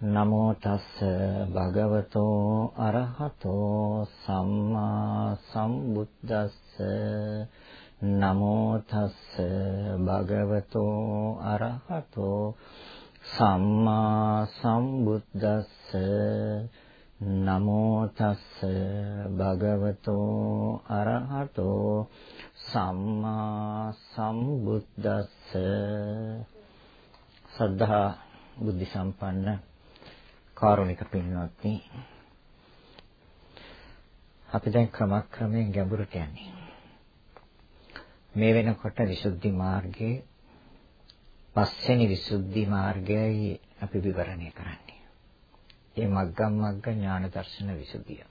නමෝ තස්ස භගවතෝ අරහතෝ සම්මා සම්බුද්දස්ස. නමෝ තස්ස භගවතෝ අරහතෝ සම්මා සම්බුද්දස්ස. නමෝ තස්ස භගවතෝ අරහතෝ සම්මා සම්බුද්දස්ස. සද්ධා බුද්ධ සම්පන්න කාරුණික පින්වත්නි අපි දැන් ක්‍රමක්‍රමයෙන් ගැඹුරට යන්නේ මේ වෙනකොට විසුද්ධි මාර්ගයේ පස්වෙනි විසුද්ධි මාර්ගයයි අපි විවරණය කරන්නේ ඒ මග්ගම් මග්ග ඥාන දර්ශන විසුද්ධිය.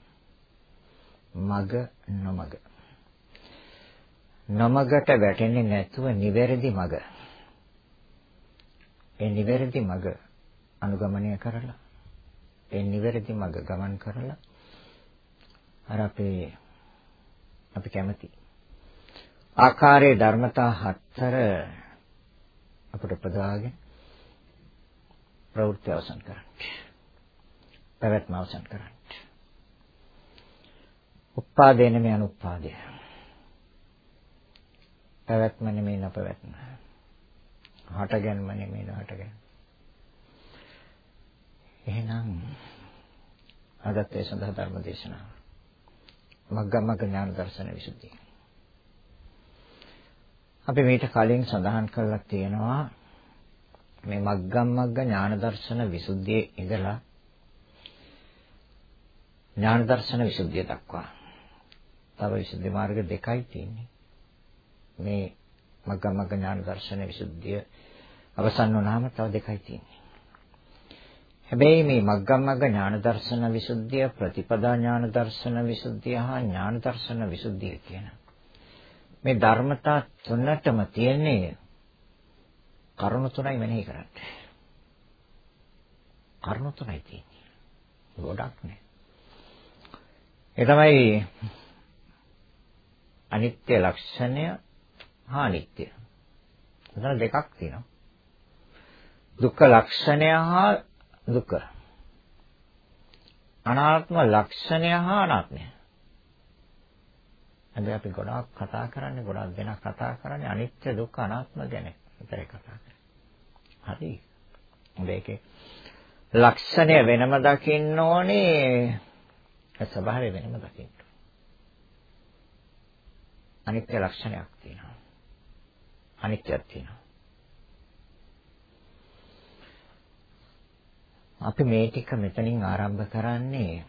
මග නොමග. නොමගට වැටෙන්නේ නැතුව නිවැරදි මග. ඒ නිවැරදි මග අනුගමනය කරලා ඒ නිවැරදි මග ගමන් කරලා අර අපේ අපි කැමති ආකාරයේ ධර්මතා හතර අපට ප්‍රදාගෙන ප්‍රවෘත්ති අවසන් කරන්නේ පැවැත්ම අවසන් කරන්න. උපාදේ නෙමෙයි අනුපාදේ. පැවැත්ම නෙමෙයි නැපැවැත්ම. හටගන්ම නෙමෙයි හටගන්න. එහෙනම් අදත් ඒ සඳහා ධර්ම දේශනාව. මග්ගමග්ග ඥාන දර්ශන විසුද්ධිය. අපි මේට කලින් සඳහන් කරලා තියෙනවා මේ මග්ගමග්ග ඥාන දර්ශන විසුද්ධියේ ඉඳලා ඥාන දර්ශන විසුද්ධිය දක්වා. තව විසුද්ධි මාර්ග දෙකයි තියෙන්නේ. මේ මග්ගමග්ග ඥාන දර්ශන විසුද්ධිය අවසන් වුණාම තව දෙකයි තියෙන්නේ. හැබැයි මේ මග්ගමග්ග ඥාන දර්ශන විසුද්ධිය ප්‍රතිපදා ඥාන දර්ශන විසුද්ධිය හා ඥාන දර්ශන විසුද්ධිය කියන මේ ධර්මතා තුනටම තියෙන්නේ කරුණු තුනයි මෙනෙහි කරන්නේ. කරුණු තුනයි තියෙන්නේ. ගොඩක් නෑ. ඒ තමයි අනිත්‍ය ලක්ෂණය හා අනිත්‍ය. එතන දෙකක් තියෙනවා. දුක්ඛ ලක්ෂණය හා දුක. අනාත්ම ලක්ෂණය හා අනාත්මය. හැබැයි අපි ගොඩාක් කතා කරන්නේ ගොඩාක් දෙනා කතා කරන්නේ අනිත්‍ය දුක්ඛ අනාත්ම ගැන විතරයි කතා කරන්නේ. හරි. මේකේ ලක්ෂණය වෙනම දකින්න ඕනේ ඒ ස්වභාවය වෙනම දකින්න. අනිත්‍ය ලක්ෂණයක් තියෙනවා. අනිත්‍යයක් තියෙනවා. අපි මේ ටික මෙතනින් ආරම්භ කරන්නේ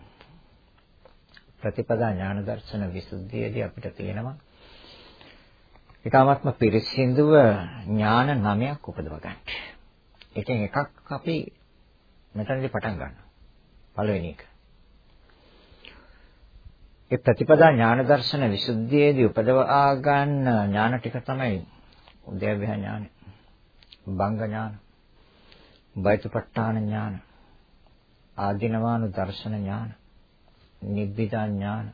ප්‍රතිපදා ඥාන දර්ශන විසුද්ධියේදී අපිට තියෙනවා ඊටාත්ම පිරිසිදුව ඥාන නමයක් උපදව ගන්න. ඒකෙන් එකක් අපි මෙතනදී පටන් ගන්නවා. පළවෙනි එක. ඒ ප්‍රතිපදා ඥාන දර්ශන විසුද්ධියේදී උපදවා ගන්න ඥාන ටික තමයි උද්‍යව්‍ය ඥාන, බංග ඥාන, බයිතපට්ඨාන ඥාන, ආධිනවානු දර්ශන ඥාන, නිබ්බිදා ඥාන,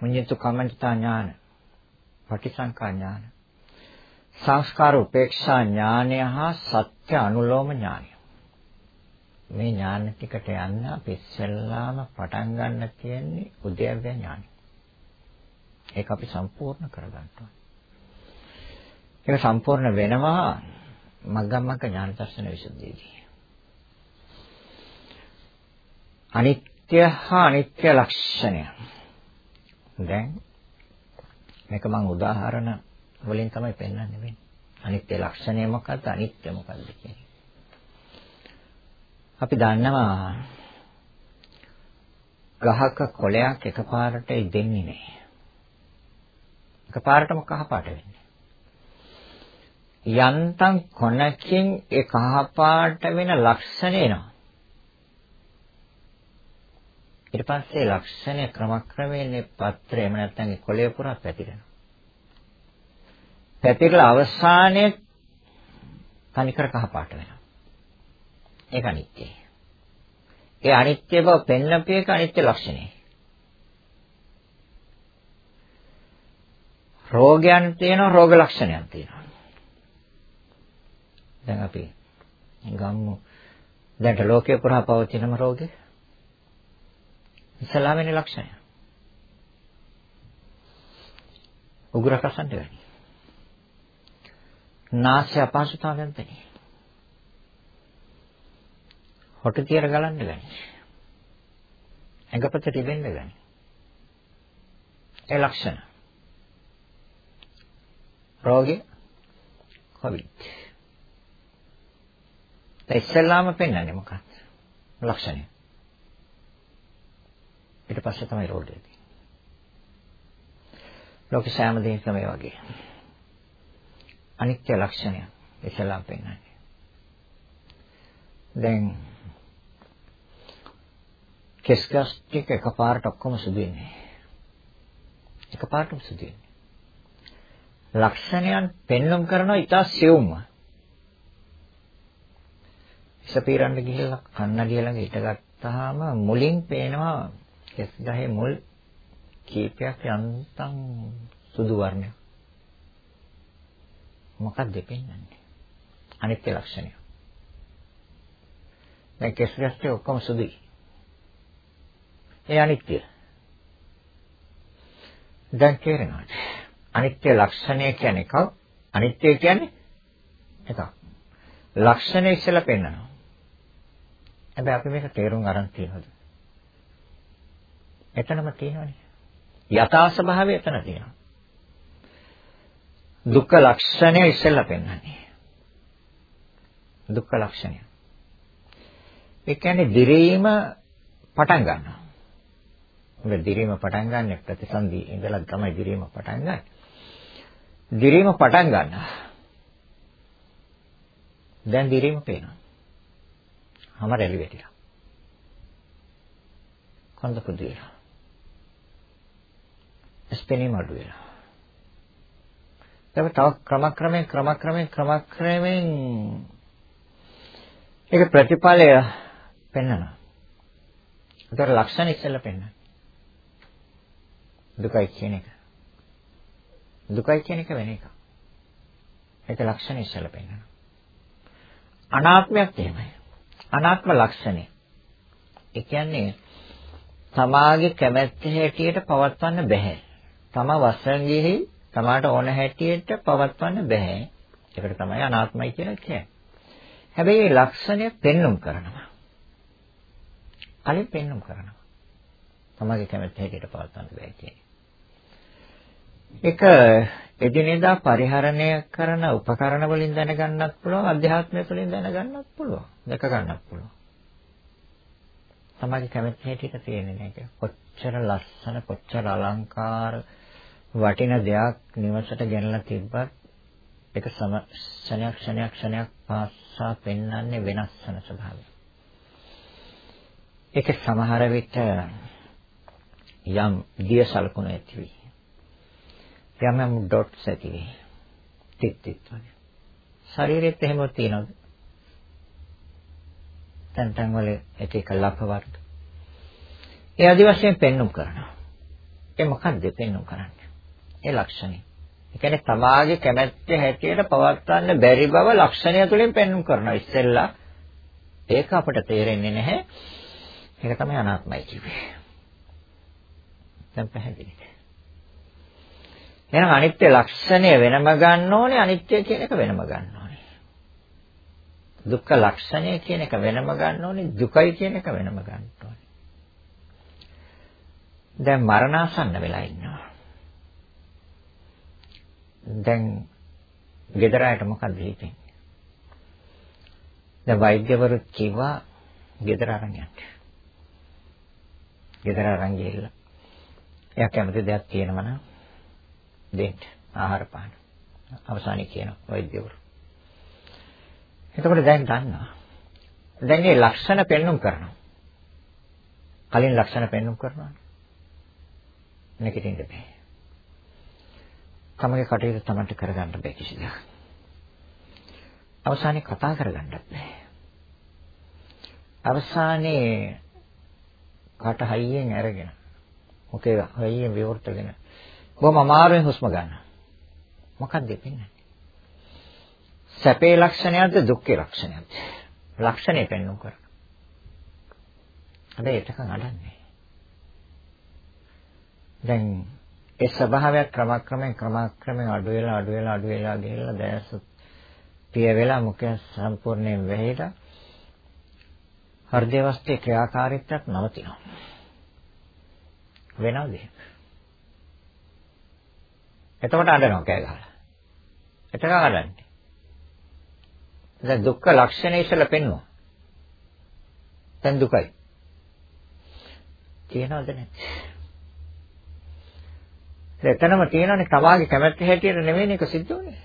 මුඤ්ඤතු කම්මන්තා ඥාන, පටිසංකා ඥාන, සංස්කාර උපේක්ෂා ඥානය හා සත්‍ය අනුලෝම ඥානය. මේ ඥාන ටිකට යන්න අපි ඉස්සෙල්ලාම පටන් ගන්න තියෙන්නේ උද්‍යව්‍ය ඥානය. ඒක අපි සම්පූර්ණ කරගන්න ඕනේ. ඒක සම්පූර්ණ වෙනවා මග්ගමග්ග ඥාන දර්ශන විසුද්ධියේදී. අනිත්‍ය හා අනිත්‍ය ලක්ෂණය. දැන් මේක මම උදාහරණ වලින් තමයි පෙන්වන්නේ වෙන්නේ. අනිත්‍ය ලක්ෂණය මොකක්ද? අනිත්‍ය මොකක්ද කියන්නේ. අපි දන්නවා ගහක කොළයක් එකපාරට දෙන්නේ නැහැ. එකපාරටම කහපාට වෙන්නේ. යන්තම් කොනකින් ඒ කහපාට වෙන ලක්ෂණ එනවා. ඊට පස්සේ ලක්ෂණය ක්‍රමක්‍රමයෙන් මේ පත්‍රය එහෙම නැත්නම් ඒ කොළය පුරා පැතිරෙනවා. පැතිරලා අවසානයේ තනිකර කහපාට වෙනවා. ඒක අනිත්‍යයි. ඒ අනිත්‍ය බව පෙන්වපු එක අනිත්‍ය ලක්ෂණය. රෝගයන් තියෙනවා රෝග ලක්ෂණයන් තියෙනවා. දැන් අපි ගම්මු දැන් ලෝකේ පුරා පවතිනම රෝගේ ඉස්ලාමයේ ලක්ෂණය. උග්‍ර කසන්ට වෙන්නේ. නාසය අපහසුතාවයෙන් පෙනේ. හොට තියර ගලන්න ගනි. ඇඟපත තිබෙන්න ගනි. ඒ ලක්ෂණ. රෝගී කොවිඩ්. ඒ ඉස්සෙල්ලාම පෙන්වන්නේ මොකක්ද? ලක්ෂණය. ඊට පස්සේ තමයි රෝගය තියෙන්නේ. ලෝක සෑම දෙයකම මේ වගේ. අනිත්‍ය ලක්ෂණය ඉස්සෙල්ලාම පෙන්වන්නේ. දැන් කෙස්ගස් ටික එකපාරට ඔක්කොම සුදු වෙන්නේ. එකපාරටම සුදු වෙන්නේ. ලක්ෂණයන් පෙන්වම් කරනවා ඊට සියුම්ව. ඉසපීරන්න ගිහිල්ලා කන්නඩිය ළඟ හිටගත්තාම මුලින් පේනවා කෙස් ගහේ මුල් කීපයක් යන්තම් සුදු වර්ණයක්. මොකක්ද පෙන්වන්නේ? අනිත්‍ය ලක්ෂණය. දැන් කෙස් ගස්ටේ ඔක්කොම සුදුයි. ඒ අනිත්‍ය. දැන් තේරෙනවද? අනිත්‍ය ලක්ෂණය කියන්නේ එකක්. අනිත්‍ය කියන්නේ එකක්. ලක්ෂණය ඉස්සෙල්ලා පෙන්වනවා. හැබැයි අපි මේක තේරුම් ගන්න තියෙනවද? එතනම තියෙනවනේ. යථා ස්වභාවය එතන තියෙනවා. දුක්ඛ ලක්ෂණය ඉස්සෙල්ලා පෙන්වන්නේ. දුක්ඛ ලක්ෂණය. ඒ කියන්නේ දිරීම පටන් ගන්නවා. මොකද දිරීම පටන් ගන්න ප්‍රතිසන්දි ඉඳලා තමයි දිරීම පටන් ගන්න. දිරීම පටන් ගන්නවා. දැන් දිරීම පේනවා. හැම රැලි වැටිලා. කොන්ද කුදු වෙලා. ස්පෙනීම අඩු වෙලා. ඒක තව ක්‍රමක්‍රමයෙන් ක්‍රමක්‍රමයෙන් ක්‍රමක්‍රමයෙන් ඒක ප්‍රතිඵලය පෙන්වනවා. ඒතර ලක්ෂණ ඉස්සෙල්ලා පෙන්වනවා. දුකයි කියන එක. දුකයි කියන එක වෙන එකක්. ඒක ලක්ෂණ ඉස්සෙල්ලා පෙන්වනවා. අනාත්මයක් එහෙමයි. අනාත්ම ලක්ෂණය. ඒ කියන්නේ තමාගේ කැමැත්ත හැටියට පවත්වන්න බෑ. තම වසංගෙහි තමාට ඕන හැටියට පවත්වන්න බෑ. ඒකට තමයි අනාත්මයි කියලා කියන්නේ. හැබැයි ලක්ෂණය පෙන්눔 කරනවා. කලින් පෙන්눔 කරනවා. තමාගේ කැමැත්ත හැටියට පවත්වන්න බෑ කියන්නේ. ඒක එදිනෙදා පරිහරණය කරන උපකරණ වලින් දැනගන්නත් පුළුවන් අධ්‍යාත්මය තුළින් දැනගන්නත් පුළුවන් දැක ගන්නත් පුළුවන් තමයි කැමති හැටියට තියෙන්නේ නේද කොච්චර ලස්සන කොච්චර අලංකාර වටින දෙයක් නිවසට ගෙනලා තිබ්බත් ඒක සම ක්ෂණයක් ක්ෂණයක් ක්ෂණයක් පාසා පෙන්වන්නේ වෙනස් වෙන ස්වභාවය ඒක සමහර විට යම් දිය සලකුණු ඇති වී යම් යම් ඩොට්ස් ඇති වෙයි. ටික් ටික් වගේ. ශරීරෙත් එහෙම තියෙනවද? තැන් තැන් වල එක එක ලපවර්ග. ඒ ආදි වශයෙන් පෙන්눔 කරනවා. ඒ මොකක්ද පෙන්눔 කරන්නේ? ඒ ලක්ෂණය. ඒ කියන්නේ තමාගේ කැමැත්ත හැටියට පවත්වන්න බැරි බව ලක්ෂණය තුළින් පෙන්눔 කරනවා. ඉස්සෙල්ලා ඒක අපට තේරෙන්නේ නැහැ. ඒක තමයි අනාත්මයි කිව්වේ. දැන් පැහැදිලිද? එහෙනම් අනිත්‍ය ලක්ෂණය වෙනම ගන්න ඕනේ අනිත්‍ය කියන එක වෙනම ගන්න ඕනේ. දුක්ඛ ලක්ෂණය කියන එක වෙනම ගන්න ඕනේ දුකයි කියන එක වෙනම ගන්න ඕනේ. දැන් මරණාසන්න වෙලා ඉන්නවා. දැන් ගෙදර අයට මොකක්ද හිතෙන්නේ? දැන් වෛද්‍යවරු කිව්වා ගෙදර අරන් යන්න. ගෙදර අරන් ගිහිල්ලා එයා කැමති දෙයක් තියෙනවා නම් දෙන්න ආහාර පාන. අවසානයේ කියන වෛද්‍යවරු. එතකොට දැන් දන්නවා. දැන් මේ ලක්ෂණ පෙන්눔 කරනවා. කලින් ලක්ෂණ පෙන්눔 කරනවා. නැගිටින්න බෑ. තමගේ කටයුතු තමන්ට කරගන්න බෑ කිසිදා. අවසානයේ කතා කරගන්නත් බෑ. අවසානයේ කට හයියෙන් අරගෙන මොකේ හයියෙන් විවෘතගෙන බොහොම අමාරුවෙන් හුස්ම ගන්න. මොකක්ද දෙන්නේ? සැපේ ලක්ෂණයක්ද දුක්ඛේ ලක්ෂණයක්ද? ලක්ෂණය පෙන්වන්න කර. හැබැයි ඒකකන් අඩන්නේ. දැන් ඒ ස්වභාවයක් ක්‍රමක්‍රමයෙන් ක්‍රමක්‍රමයෙන් අඩු වෙලා අඩු වෙලා අඩු වෙලා ගිහිල්ලා දැස පිය වෙලා මුඛය සම්පූර්ණයෙන් වැහිලා හෘදේ වස්තේ ක්‍රියාකාරීත්වයක් නවතිනවා. වෙනවද? එතකොට අඬනවා කෑ ගහලා. එතකන් අඬන්නේ. දැන් දුක්ඛ ලක්ෂණය ඉස්සලා පෙන්වුවා. දැන් දුකයි. තියනවද නැද්ද? එතනම තියෙනනේ තමාගේ කැමැත්ත හැටියට නෙමෙයි මේක සිද්ධ වෙන්නේ.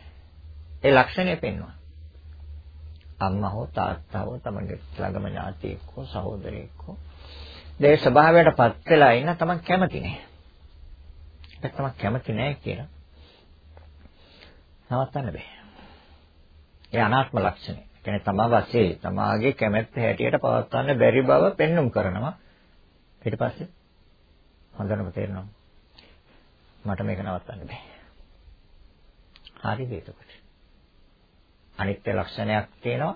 ඒ ලක්ෂණය පෙන්වනවා. අම්මා හෝ තාත්තා හෝ තමන්ගේ ළඟම ඥාතියෙක් හෝ සහෝදරයෙක් හෝ දේ ස්වභාවයට පත් වෙලා ඉන්න තමන් කැමති නෑ. ඒක තමන් කැමති නෑ කියලා. නවත්තන්න බෑ. ඒ අනාත්ම ලක්ෂණය. කියන්නේ තමා වශයෙන් තමාගේ කැමැත්ත හැටියට පවත්වන්න බැරි බව පෙන්눔 කරනවා. ඊට පස්සේ හොඳටම තේරෙනවා. මට මේක නවත්තන්න බෑ. හරිද එතකොට? අනිත්‍ය ලක්ෂණයක් තියෙනවා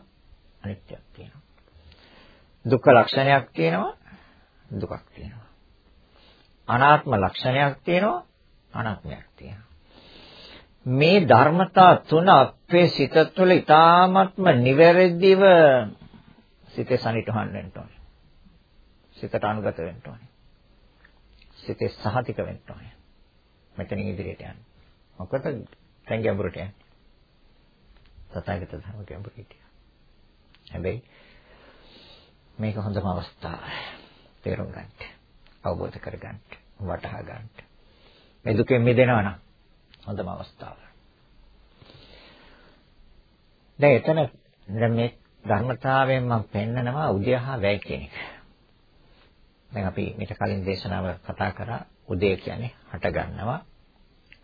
අනිත්‍යයක් තියෙනවා. දුක්ඛ ලක්ෂණයක් තියෙනවා දුකක් තියෙනවා. අනාත්ම ලක්ෂණයක් තියෙනවා අනාත්මයක් තියෙනවා. මේ ධර්මතා තුන අපේ සිත තුළ ඊ타ත්ම නිවැරදිව සිතේ සනිටුහන් වෙන්න ඕනේ. සිතට අනුගත වෙන්න ඕනේ. සිතේ සහතික වෙන්න ඕනේ. මෙතනින් ඉදිරියට යන්න. මොකද දැන් ගැඹුරට යන්නේ. තථාගත ධර්ම ගැඹුරට හිටියා. හැබැයි මේක හොඳම අවස්ථාව. තේරුම් ගන්න. අවබෝධ කර ගන්න. වටහා ගන්න. මේ දුකෙන් මිදෙනවා නම් හොඳම අවස්ථාව. දැන් එතන දැන් මේ ධර්මතාවයෙන් මම පෙන්නනවා උදයහා වැය කියන එක. දැන් අපි මේක කලින් දේශනාව කතා කරා උදේ කියන්නේ හට ගන්නවා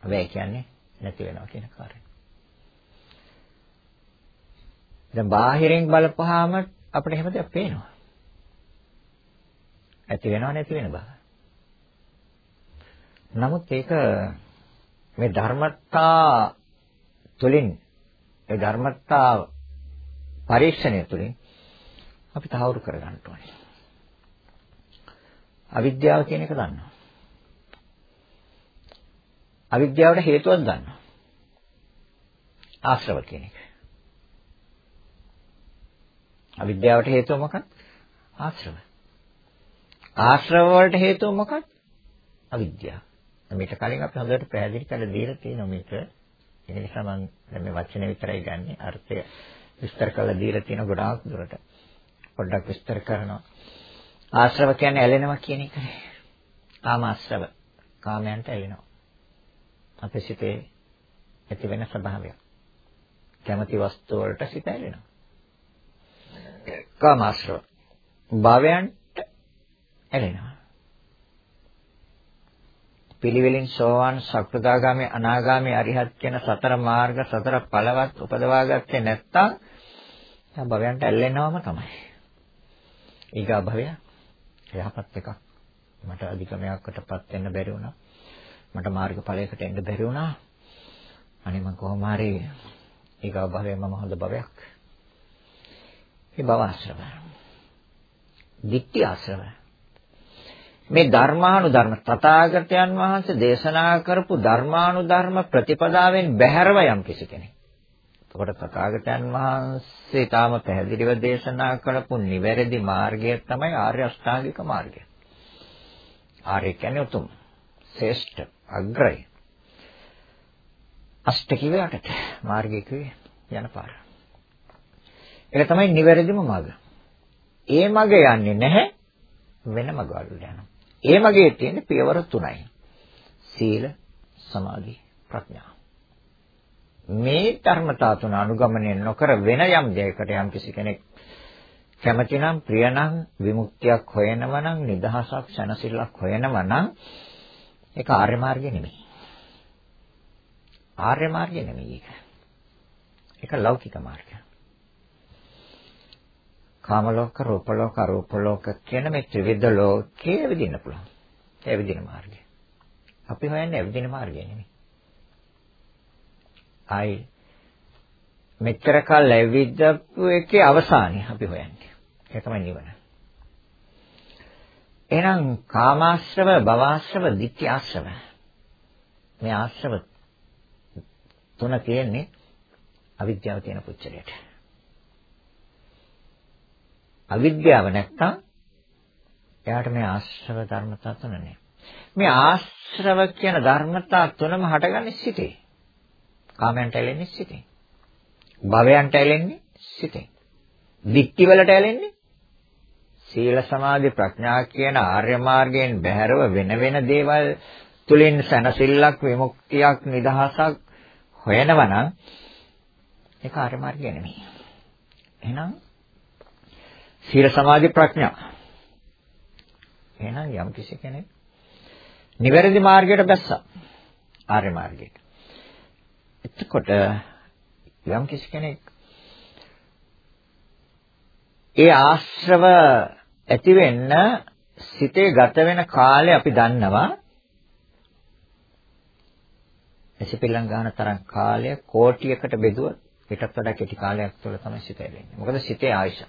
වැය කියන්නේ නැති වෙනවා කියන කාරණය. දැන් බාහිරින් බලපුවාම අපිට එහෙම දෙයක් පේනවා. ඇති වෙනව නැති වෙන බව. නමුත් ඒක මේ ධර්මතා තුළින් ඒ ධර්මතා පරීක්ෂණය තුළින් අපි තහවුරු කරගන්න ඕනේ. අවිද්‍යාව කියන එක දන්නවා. අවිද්‍යාවට හේතුවක් දන්නවා. ආශ්‍රව කියන එක. අවිද්‍යාවට හේතුව මොකක්ද? ආශ්‍රව. ආශ්‍රව වලට හේතුව මොකක්ද? අවිද්‍යාව. මේක කලින් අපි හොඳට පැහැදිලි කරලා දීලා තියෙනවා මේක. ඒ නිසා මම දැන් මේ වචනේ විතරයි ගන්නෙ. අර්ථය විස්තර කරලා දීලා තියෙන ගොඩාක් දුරට. පොඩ්ඩක් විස්තර කරනවා. ආශ්‍රව කියන්නේ ඇලෙනවා කියන එකනේ. කාම ආශ්‍රව. කාමයන්ට ඇලෙනවා. අපේ සිතේ ඇති වෙන ස්වභාවයක්. කැමැති වස්තු වලට සිත ඇලෙනවා. කාමාශ්‍රව. භවයන්ට ඇලෙනවා. පිළිවෙලින් සෝවාන් සක්‍රදාගාමී අනාගාමී අරිහත් කියන සතර මාර්ග සතර ඵලවත් උපදවා ගත්තේ නැත්තම් දැන් භවයන්ට ඇල්ලෙනවම තමයි. ඊගා භවය යහපත් එකක්. මට අධිකමයකටපත් වෙන්න බැරි වුණා. මට මාර්ගඵලයකට එන්න බැරි වුණා. අනේ මම කොහොම හරි ඊගා භවය මම හොඳ භවයක්. මේ භව ආශ්‍රව. ditthi ආශ්‍රව. මේ ධර්මානුධර්ම තථාගතයන් වහන්සේ දේශනා කරපු ධර්මානුධර්ම ප්‍රතිපදාවෙන් බැහැරව යම් කිසි කෙනෙක්. එතකොට තථාගතයන් වහන්සේ තාම පැහැදිලිව දේශනා කරපු නිවැරදි මාර්ගය තමයි ආර්ය අෂ්ටාංගික මාර්ගය. ආර්ය කියන්නේ උතුම්, ශ්‍රේෂ්ඨ, අග්‍රයි. අෂ්ට කිව්වේ අටට. මාර්ගය කිව්වේ යන පාර. ඒක තමයි නිවැරදිම මඟ. ඒ මඟ යන්නේ නැහැ වෙන මඟ වල යනවා. ඒ මගේ තියෙන පියවර තුනයි. සීල, සමාධි, ප්‍රඥා. මේ ධර්මතා තුන අනුගමනය නොකර වෙන යම් දෙයකට යම් කිසි කෙනෙක් කැමතිනම් ප්‍රියනම් විමුක්තියක් හොයනවා නම් නිදහසක් සැනසෙල්ලක් හොයනවා නම් ඒක ආර්ය මාර්ගය නෙමෙයි. ආර්ය මාර්ගය නෙමෙයි ඒක. ඒක ලෞකික මාර්ගය. කාම ලෝක, රූප ලෝක, අරූප ලෝක කියන මේ ත්‍රිවිධ ලෝකයේ ඇවිදින්න පුළුවන්. ඒ ඇවිදින මාර්ගය. අපි හොයන්නේ ඇවිදින මාර්ගය නෙමෙයි. ආයි මෙච්චර කල් ඇවිදපු එකේ අවසානය අපි හොයන්නේ. ඒ තමයි නිවන. එහෙනම් කාමාශ්‍රව, භවආශ්‍රව, ditthi ආශ්‍රව. මේ ආශ්‍රව තුන තියෙන්නේ අවිද්‍යාව තියෙන පුච්චලයට. අවිද්‍යාව නැත්තම් එයාට මේ ආශ්‍රව ධර්මතා තුන නෑ. මේ ආශ්‍රව කියන ධර්මතා තුනම හටගන්නේ සිතේ. කාමයන්ට ඇලෙන්නේ සිතෙන්. භවයන්ට ඇලෙන්නේ සිතෙන්. දික්ටි වලට ඇලෙන්නේ සීල සමාධි ප්‍රඥා කියන ආර්ය මාර්ගයෙන් බැහැරව වෙන වෙන දේවල් තුලින් සැනසෙල්ලක් විමුක්තියක් නිදහසක් හොයනවා නම් ඒක ආර්ය මාර්ගය නෙමෙයි. එහෙනම් සීල සමාධි ප්‍රඥා. එහෙනම් යම් කිසි කෙනෙක් නිවැරදි මාර්ගයට බැස්සා. ආර්ය මාර්ගයට. එතකොට යම් කිසි කෙනෙක් ඒ ආශ්‍රව ඇති වෙන්න සිතේ ගත වෙන කාලය අපි දන්නවා. එසිපිල්ලම් ගන්න තරම් කාලය කෝටියකට බෙදුවොත් ඊටත් වඩා කෙටි කාලයක් තුළ තමයි සිත එළෙන්නේ. මොකද සිතේ ආයුෂ.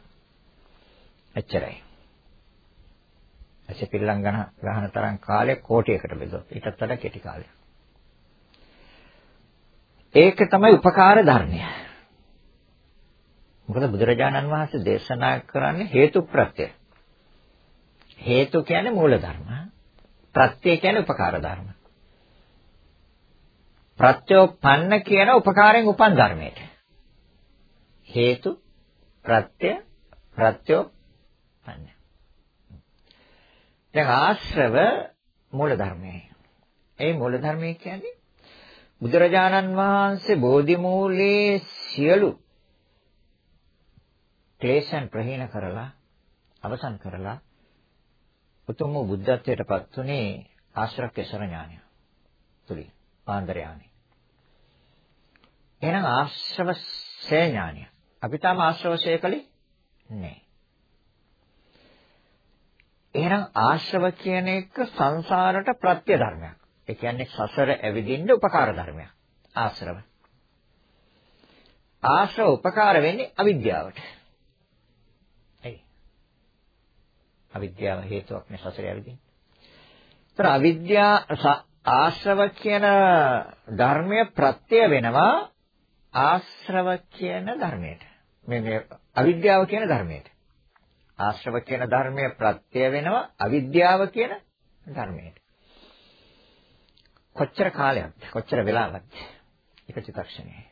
එච්චරයි. එසිපිල්ලම් ගන්න ගන්න තරම් කාලය කෝටියකට බෙදුවොත් ඊටත් වඩා කෙටි කාලයක්. ඒක තමයි උපකාර ධර්මය. මොකද බුදුරජාණන් වහන්සේ දේශනා කරන්නේ හේතු ප්‍රත්‍යය. හේතු කියන්නේ මූල ධර්ම. ප්‍රත්‍ය කියන්නේ උපකාර ධර්ම. ප්‍රත්‍යෝපන්න කියන උපකාරයෙන් උපන් ධර්මයට. හේතු ප්‍රත්‍ය ප්‍රත්‍යෝපන්න. දැන් ආශ්‍රව මූල ධර්මයයි. ඒ මූල ධර්මය කියන්නේ බුදුරජාණන් වහන්සේ බෝධි මූලයේ සියලු ක්ලේශයන් ප්‍රහීන කරලා අවසන් කරලා උතුම් වූ බුද්ධත්වයට පත් උනේ ආශ්‍රක්‍යසර ඥානය තුලින් පාන්දර යාමේ. එහෙනම් ආශ්‍රවසේ ඥානය. අපි තාම ආශ්‍රවසේ කලේ නැහැ. එහෙනම් ආශ්‍රව කියන එක සංසාරට ප්‍රත්‍ය ධර්මයක්. ඒ කියන්නේ සසර ඇවිදින්න උපකාර ධර්මයක්. ආශ්‍රව. ආශ්‍රව උපකාර වෙන්නේ අවිද්‍යාවට. එයි. අවිද්‍යාව හේතුවක් නේ සසර ඇවිදින්න. ඒතර අවිද්‍යා ආශ්‍රව කියන ධර්මය ප්‍රත්‍ය වෙනවා ආශ්‍රව කියන ධර්මයට. මේ මේ අවිද්‍යාව කියන ධර්මයට. ආශ්‍රව කියන ධර්මය ප්‍රත්‍ය වෙනවා අවිද්‍යාව කියන ධර්මයට. කොච්චර කාලයක්ද කොච්චර වෙලාවක්ද එක චිත්තක්ෂණයයි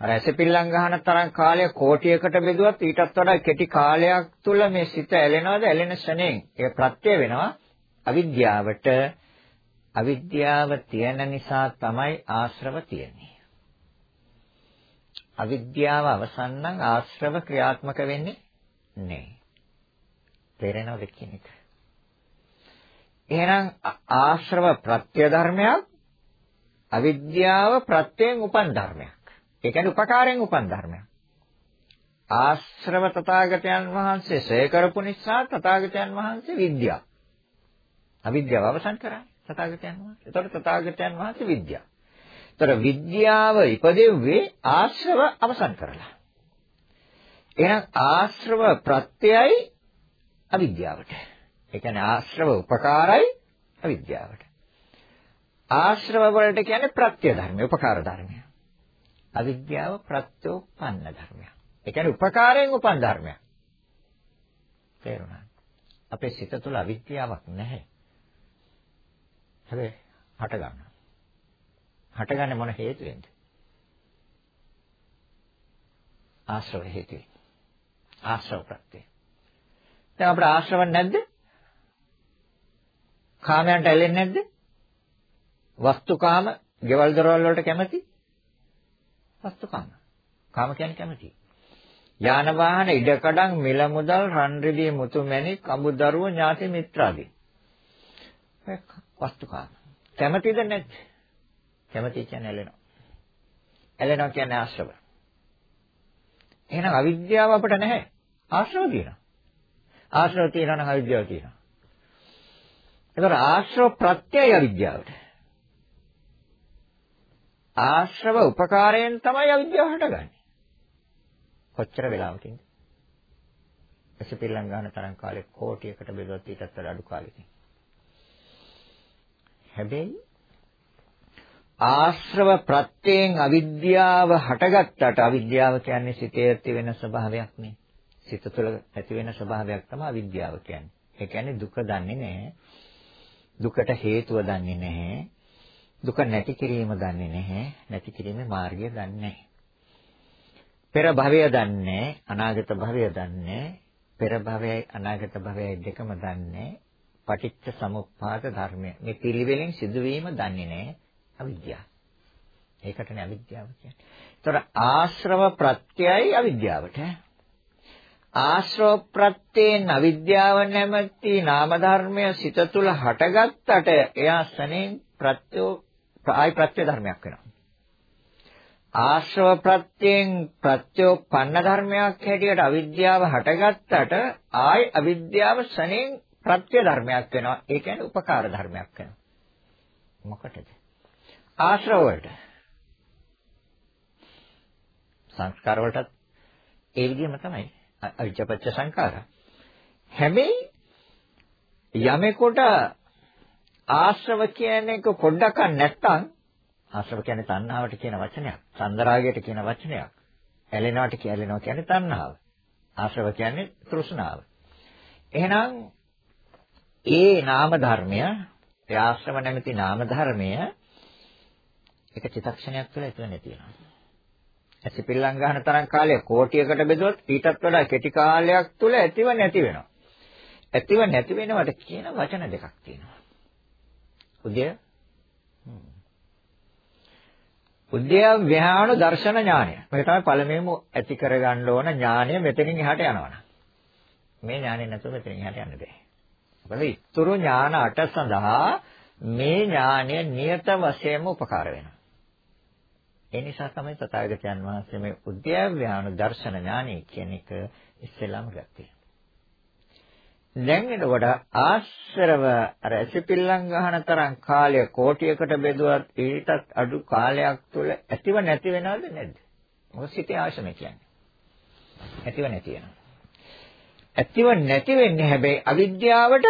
අර ඇසපිල්ලම් ගහන තරම් කාලය කෝටියකට බෙදුවත් ඊටත් වඩා කෙටි කාලයක් තුල මේ සිත ඇලෙනවද? ඇලෙන ශරණයෙන් ඒක ප්‍රත්‍ය වෙනවා. අවිද්‍යාවට. අවිද්‍යාව තියෙන නිසා තමයි ආශ්‍රව තියෙන්නේ. අවිද්‍යාව අවසන් නම් ආශ්‍රව ක්‍රියාත්මක වෙන්නේ නැහැ. තේරෙනවද කියන එක. එහෙනම් ආශ්‍රව ප්‍රත්‍ය ධර්මයක් අවිද්‍යාව ප්‍රත්‍යයෙන් උපන් ධර්මයක්. ඒ කියන්නේ උපකාරයෙන් උපන් ධර්මයක්. ආශ්‍රව තථාගතයන් වහන්සේ ශ්‍රේ කරපු නිසා තථාගතයන් වහන්සේ විද්‍යාව. අවිද්‍යාව අවසන් කරන්නේ තථාගතයන් වහන්සේ. ඒතකොට තථාගතයන් වහන්සේ විද්‍යාව. ඒතර විද්‍යාව ඉපදෙව්වේ ආශ්‍රව අවසන් කරලා. එහෙනම් ආශ්‍රව ප්‍රත්‍යයයි අවිද්‍යාවට. ඒ කියන්නේ ආශ්‍රව උපකාරයි අවිද්‍යාවට. ආශ්‍රව වලට කියන්නේ ප්‍රත්‍ය ධර්මය, උපකාර ධර්මය. අවිද්‍යාව ප්‍රත්‍යෝපන්න ධර්මයක්. ඒ කියන්නේ උපකාරයෙන් උපන් ධර්මයක්. තේරුණාද? අපේ සිත තුළ අවිද්‍යාවක් නැහැ. හැබැයි හට ගන්නවා. හටගන්නේ මොන හේතුවෙන්ද? ආශ්‍රව හේතුවෙන්. ආශ්‍රව ප්‍රත්‍යය. දැන් අපිට ආශ්‍රව නැද්ද? කාමයන්ට ඇලෙන්නේ නැද්ද? වස්තුකාම, ගෙවල් දොරවල් වලට කැමති? වස්තුකාම. කාම කියන්නේ කැමති. යාන වාහන ඉඩකඩම් මිල මුදල් රන් රිදී මුතු මැණික් අඹදරුව ඥාති මිත්‍රාදී. වස්තුකාම. කැමතිද නැද්ද? කැමති කියන්නේ ඇලෙනවා. ඇලෙනවා කියන්නේ ආශ්‍රව. එහෙනම් අවිද්‍යාව අපිට නැහැ. ආශ්‍රව තියෙනවා. ආශ්‍රව තියෙනවා නම් අවිද්‍යාව තියෙනවා. ඒතර ආශ්‍රව ප්‍රත්‍යය අවිද්‍යාවට. ආශ්‍රව උපකාරයෙන් තමයි අවිද්‍යාව හටගන්නේ. කොච්චර වෙලාවකින්ද? එසපිල්ලම් ගන්න තරම් කාලෙක කෝටියකට බෙදුවත් ඊටත් වඩා අඩු කාලෙකින්. හැබැයි ආශ්‍රව ප්‍රත්‍යයෙන් අවිද්‍යාව හටගත්තට අවිද්‍යාව කියන්නේ සිතේ ඇති වෙන ස්වභාවයක් නේ. සිත තුළ ඇති වෙන ස්වභාවයක් තමයි අවිද්‍යාව කියන්නේ. ඒ කියන්නේ දුක දන්නේ නැහැ. දුකට හේතුව දන්නේ නැහැ. දුක නැති කිරීම දන්නේ නැහැ. නැති කිරීමේ මාර්ගය දන්නේ නැහැ. පෙර භවය දන්නේ අනාගත භවය දන්නේ පෙර භවයයි අනාගත භවයයි දෙකම දන්නේ පටිච්ච සමුප්පාද ධර්මය. මේ පිළිවෙලින් සිදුවීම දන්නේ නැහැ. අවිද්‍යාව. ඒකටනේ අවිද්‍යාව කියන්නේ. ඒතර ආශ්‍රව ප්‍රත්‍යයයි අවිද්‍යාවට. ආශ්‍රව ප්‍රත්‍යයෙන් අවිද්‍යාව නැමැති නාම ධර්මය සිත තුළ හටගත්තට එයා සනෙන් ප්‍රත්‍යෝ ආයි ප්‍රත්‍ය ධර්මයක් වෙනවා. ආශ්‍රව ප්‍රත්‍යයෙන් ප්‍රත්‍යෝපන්න ධර්මයක් හැටියට අවිද්‍යාව හටගත්තට ආයි අවිද්‍යාව සනෙන් ප්‍රත්‍ය ධර්මයක් වෙනවා. ඒ කියන්නේ උපකාර ධර්මයක් වෙනවා. මොකටද? ආශ්‍රව වලට සංස්කාර වලටත් ඒ විදිහම තමයි අවිජ්ජපච්ච සංඛාර හැබැයි යමෙකුට ආශ්‍රව කියන එක පොඩ්ඩක් නැත්තම් ආශ්‍රව කියන්නේ තණ්හාවට කියන වචනයක් චන්දරාගයට කියන වචනයක් ඇලෙනවට කියලෙනවා කියන්නේ තණ්හාව ආශ්‍රව කියන්නේ තෘෂ්ණාව එහෙනම් ඒ නාම ධර්මය ඒ ආශ්‍රව නැමැති නාම ධර්මය එක චිත්තක්ෂණයක් තුළ ඇතිව නැති වෙනවා. ඇසිපිල්ලම් ගන්න තරම් කාලයක් කෝටියකට බෙදුවොත් ඊටත් වඩා කෙටි කාලයක් තුළ ඇතිව නැති වෙනවා. ඇතිව නැති වෙනවට කියන වචන දෙකක් තියෙනවා. උද්‍ය උද්‍ය ව්‍යාන දර්ශන ඥානය. මේක තමයි පළමුවෙන්ම ඇති කරගන්න ඕන ඥානය මෙතනින් එහාට යනවනම්. මේ ඥානය නැතුව මෙතනින් එහාට යන්න බෑ. මොකද ඊතුරු ඥාන අට සඳහා මේ ඥානය නියත වශයෙන්ම උපකාර වෙනවා. ඒ නිසා තමයි තථාගතයන් වහන්සේ මේ උද්‍යව්‍යාන දර්ශන ඥානය කියන එක ඉස්සෙල්ලාම ගත්තේ. දැන් එතකොට ආශ්‍රව අර ඇසිපිල්ලම් ගහන තරම් කාලය කෝටියකට බෙදුවත් ඊටත් අඩු කාලයක් තුළ ඇතිව නැති වෙනවද නැද්ද? මොකද සිතේ ආශමය කියන්නේ. ඇතිව නැති වෙනවා. ඇතිව නැති වෙන්නේ හැබැයි අවිද්‍යාවට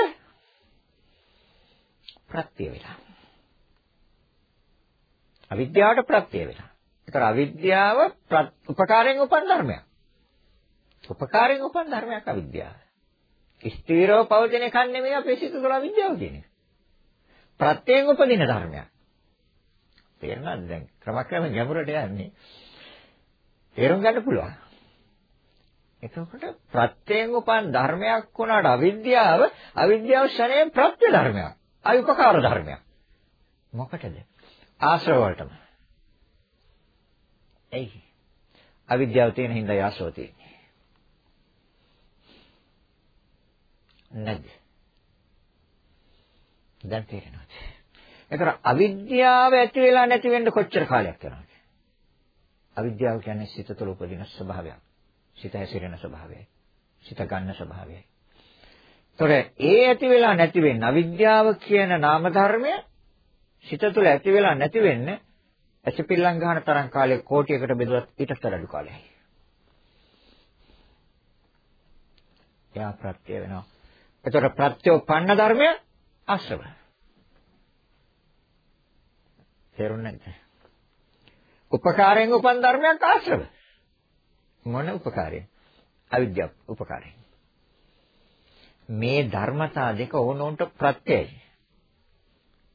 ප්‍රත්‍ය වෙලා. අවිද්‍යාවට ප්‍රත්‍ය වෙලා. ඒතර අවිද්‍යාව උපකාරයෙන් උපන් ධර්මයක්. උපකාරයෙන් උපන් ධර්මයක් අවිද්‍යාව. ස්ථීරව පවතින එකක් නෙමෙයි අපේ සිත තුළ අවිද්‍යාව කියන්නේ. ප්‍රත්‍යයෙන් උපදින ධර්මයක්. තේරෙනවද දැන් ක්‍රමක්‍රම ගැඹුරට යන්නේ. තේරුම් ගන්න පුළුවන්. එතකොට ප්‍රත්‍යයෙන් උපන් ධර්මයක් වුණාට අවිද්‍යාව අවිද්‍යාව ශරණයෙන් ප්‍රත්‍ය ධර්මයක්. අයුපකාර ධර්මයක්. මොකටද? ආශ්‍රව වලටම. එයි. අවිද්‍යාව තියෙන හින්දා ආශ්‍රව තියෙන්නේ. නැද්ද? දැන් තේරෙනවද? ඒතර අවිද්‍යාව ඇති වෙලා නැති වෙන්න කොච්චර කාලයක් යනවද? අවිද්‍යාව කියන්නේ සිත තුළ උපදින ස්වභාවයක්. සිත හැසිරෙන ස්වභාවයයි. සිත ගන්න ස්වභාවයයි. ඒතර ඒ ඇති වෙලා නැති වෙන්න අවිද්‍යාව කියන නාම ධර්මය සිත තුළ ඇති වෙලා නැති වෙන්න ඇසිපිල්ලම් ගන්න තරම් කාලයක් කෝටියකට බෙදුවත් ඊටත් අඩු කාලයයි. එයා ප්‍රත්‍ය වෙනවා. එතකොට ප්‍රත්‍යෝපන්න ධර්මය ආශ්‍රව. තේරුණා නැද්ද? උපකාරයෙන් උපන් ධර්මයක් ආශ්‍රව. මොන උපකාරයෙන්? අවිද්‍යාව උපකාරයෙන්. මේ ධර්මතා දෙක ඕනෝන්ට ප්‍රත්‍යයයි.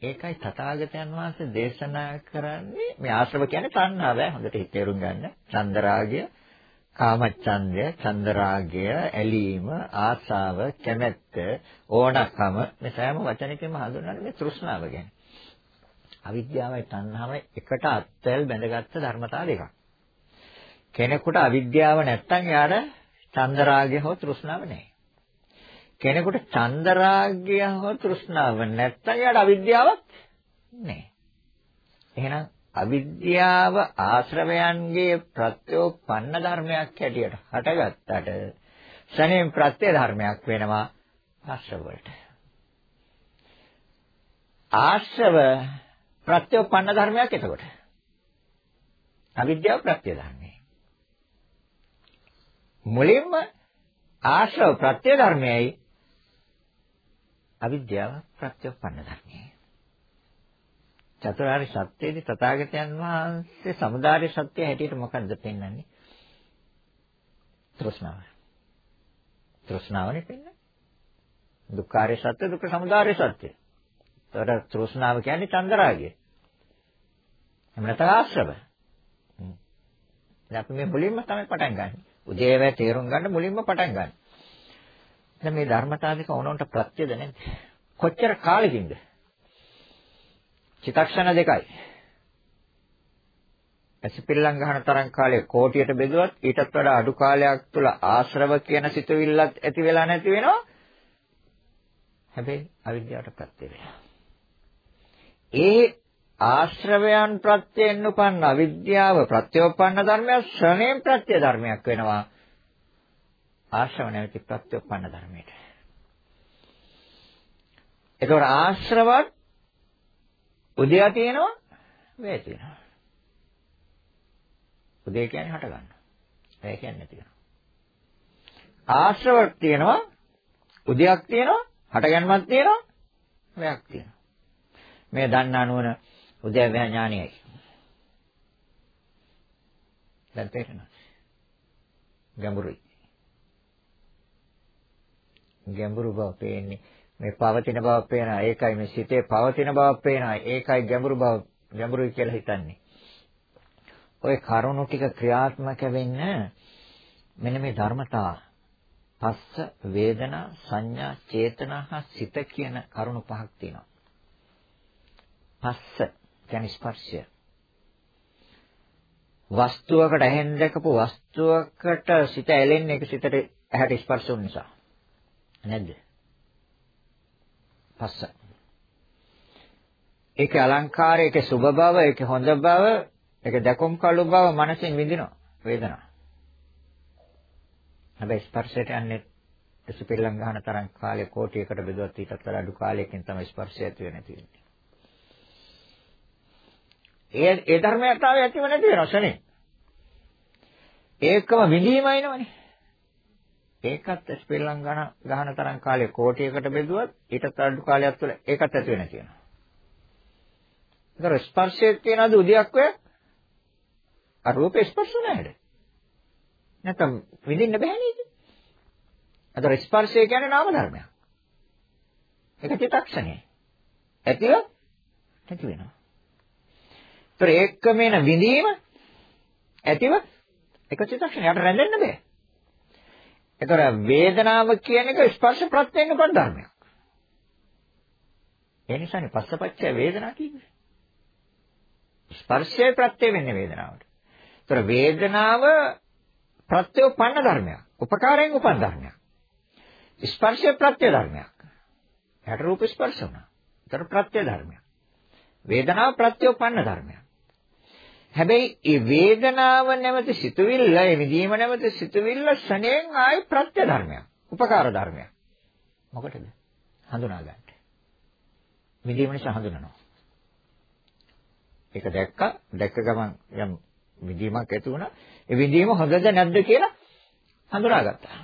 ඒකයි තථාගතයන් වහන්සේ දේශනා කරන්නේ මේ ආශ්‍රව කියන්නේ තණ්හාව. හොඳට තේරුම් ගන්න. චන්දරාගය, කාමච්ඡන්දය, චන්දරාගය, ඇලීම, ආසාව, කැමැත්ත, ඕනකම මේ සෑම වචනයකින්ම හඳුන්වන්නේ මේ තෘෂ්ණාව ගැන. අවිද්‍යාවයි තණ්හාවයි එකට අත්වැල් බැඳගත්ත ධර්මතා දෙකක්. කෙනෙකුට අවිද්‍යාව නැත්තම් යාට චන්දරාගය හෝ තෘෂ්ණාව නැහැ. කෙනෙකුට චන්දරාගය හෝ තෘෂ්ණාව නැත්තම් යාට අවිද්‍යාවක් නැහැ. එහෙනම් අවිද්‍යාව ආශ්‍රවයන්ගේ ප්‍රත්‍යෝපන්න ධර්මයක් හැටියට හටගත්තට ශනේ ප්‍රත්‍ය ධර්මයක් වෙනවා ආශ්‍රව වලට. ආශ්‍රව ප්‍රත්‍යෝපන්න ධර්මයක් එතකොට. අවිද්‍යාව ප්‍රත්‍ය ධර්මයි. මුලින්ම ආශ්‍රව ප්‍රත්‍ය ධර්මයයි අවිද්‍යාව ප්‍රත්‍යෝපන්න ධර්මයයි. චතුරාර්ය සත්‍යයේදී තථාගතයන් වහන්සේ සමුදාය සත්‍ය හැටියට මොකක්ද පෙන්වන්නේ? තෘෂ්ණාව. තෘෂ්ණාවනේ පෙන්වන්නේ. දුක්ඛාරය සත්‍ය දුක්ඛ සමුදාය සත්‍ය. ඒතර තෘෂ්ණාව කියන්නේ චන්දරාගය. එහෙම නැත්නම් ආශ්‍රව. දැන් අපි මේ මුලින්ම තමයි පටන් ගන්න. උදේවැය තේරුම් ගන්න මුලින්ම පටන් ගන්න. දැන් මේ ධර්මතාව දෙක ඕනොන්ට ප්‍රත්‍යද නැද්ද? කොච්චර කාලෙකින්ද? චිතක්ෂණ දෙකයි. ඇසිපිල්ලම් ගන්න තරම් කාලය කෝටියට බෙදුවත් ඊටත් වඩා අඩු කාලයක් තුල ආශ්‍රව කියන සිතුවිල්ලත් ඇති වෙලා නැති වෙනවා. හැබැයි අවිද්‍යාවට ප්‍රත්‍ය වෙනවා. ඒ ආශ්‍රවයන් ප්‍රත්‍යයෙන් උපන්න අවිද්‍යාව ප්‍රත්‍යෝපන්න ධර්මයක් ශ්‍රණයෙන් ප්‍රත්‍ය ධර්මයක් වෙනවා. ආශ්‍රව නැවති ප්‍රත්‍යෝපන්න ධර්මයට. ඒකෝර ආශ්‍රවත් උදේ තියෙනවා වේ තියෙනවා. උදේ කියන්නේ හට ගන්න. වේ කියන්නේ නැති වෙනවා. ආශ්‍රවක් තියෙනවා උදයක් තියෙනවා හට ගැනීමක් තියෙනවා වේයක් තියෙනවා. මේ දන්නා නුවණ උදේවැ ඥානයයි. දැන් තේරෙනවද? ගැඹුරුයි. ගැඹුරු බව පේන්නේ මේ පවතින බව පේනවා. ඒකයි මේ සිතේ පවතින බව පේනවා. ඒකයි ගැඹුරු බව ගැඹුරුයි කියලා හිතන්නේ. ওই කරුණු ටික ක්‍රියාත්මක වෙන්න මෙන්න මේ ධර්මතා පස්ස වේදනා සංඥා චේතනා හා සිත කියන කරුණු පහක් තියෙනවා. පස්ස කියන්නේ ස්පර්ශය. වස්තුවකට ඇහෙන් දැකපු වස්තුවකට සිත ඇලෙන්නේ ඒක සිතට ඇහැට ස්පර්ශ වුන නිසා. නැද්ද? පස්ස. ඒකේ අලංකාරය, ඒකේ සුබ බව, ඒකේ හොඳ බව, ඒකේ දැකුම් කළු බව මනසින් විඳිනවා වේදනාව. හැබැයි ස්පර්ශයට යන්නේ ඉස්පිල්ලම් ගන්න තරම් කාලේ කෝටියකට බෙදුවත් ඊටත් වඩා අඩු කාලයකින් තමයි ස්පර්ශය ඇති වෙන්නේ තියෙන්නේ. ඒ ඒ ධර්මයතාවය ඇතිව නැති වෙනවා ශනේ. ඒකම විඳීමයි නවනේ. ඒකත් ස්පෙල්ලම් ගන්න ගහන තරම් කාලේ කෝටියකට බෙදුවත් ඊටත් අඩු කාලයක් තුළ ඒකත් ඇති වෙන කියනවා. ඒතර ස්පර්ශයේ තියනද උදයක් වේ? අර රූපේ ස්පර්ශ නැහැ. නැත්නම් විඳින්න බෑ නේද? අතර ස්පර්ශය කියන්නේ නාම ධර්මයක්. ඒක චිත්තක්ෂණය. ඇතිව නැති වෙනවා. ඒතර ඒකමේන විඳීම ඇතිව එක චිත්තක්ෂණයට රැඳෙන්න බෑ. ඒතර වේදනාව කියන එක ස්පර්ශ ප්‍රත්‍යයෙන් උපන් ධර්මයක්. ඒ නිසානේ පස්සපච්චය වේදනා කියන්නේ. ස්පර්ශයේ ප්‍රත්‍ය වෙන්නේ වේදනාවට. ඒතර වේදනාව ප්‍රත්‍යෝපන්න ධර්මයක්. උපකාරයෙන් උපන් ධර්මයක්. ස්පර්ශයේ ප්‍රත්‍ය ධර්මයක්. හැට රූප ස්පර්ශ වුණා. ඒතර ප්‍රත්‍ය ධර්මයක්. වේදනාව ප්‍රත්‍යෝපන්න ධර්මයක්. හැබැයි ඒ වේදනාව නැමැති සිතුවිල්ල, ඒ විදීම නැමැති සිතුවිල්ල ශණයෙන් ආයි ප්‍රත්‍ය ධර්මයක්. උපකාර ධර්මයක්. මොකටද? හඳුනා ගන්න. විදීම නිසා හඳුනනවා. ඒක දැක්ක, දැක්ක ගමන් යම් විදීමක් ඇති වුණා. ඒ විදීම හොඳද නැද්ද කියලා හඳුනාගත්තා.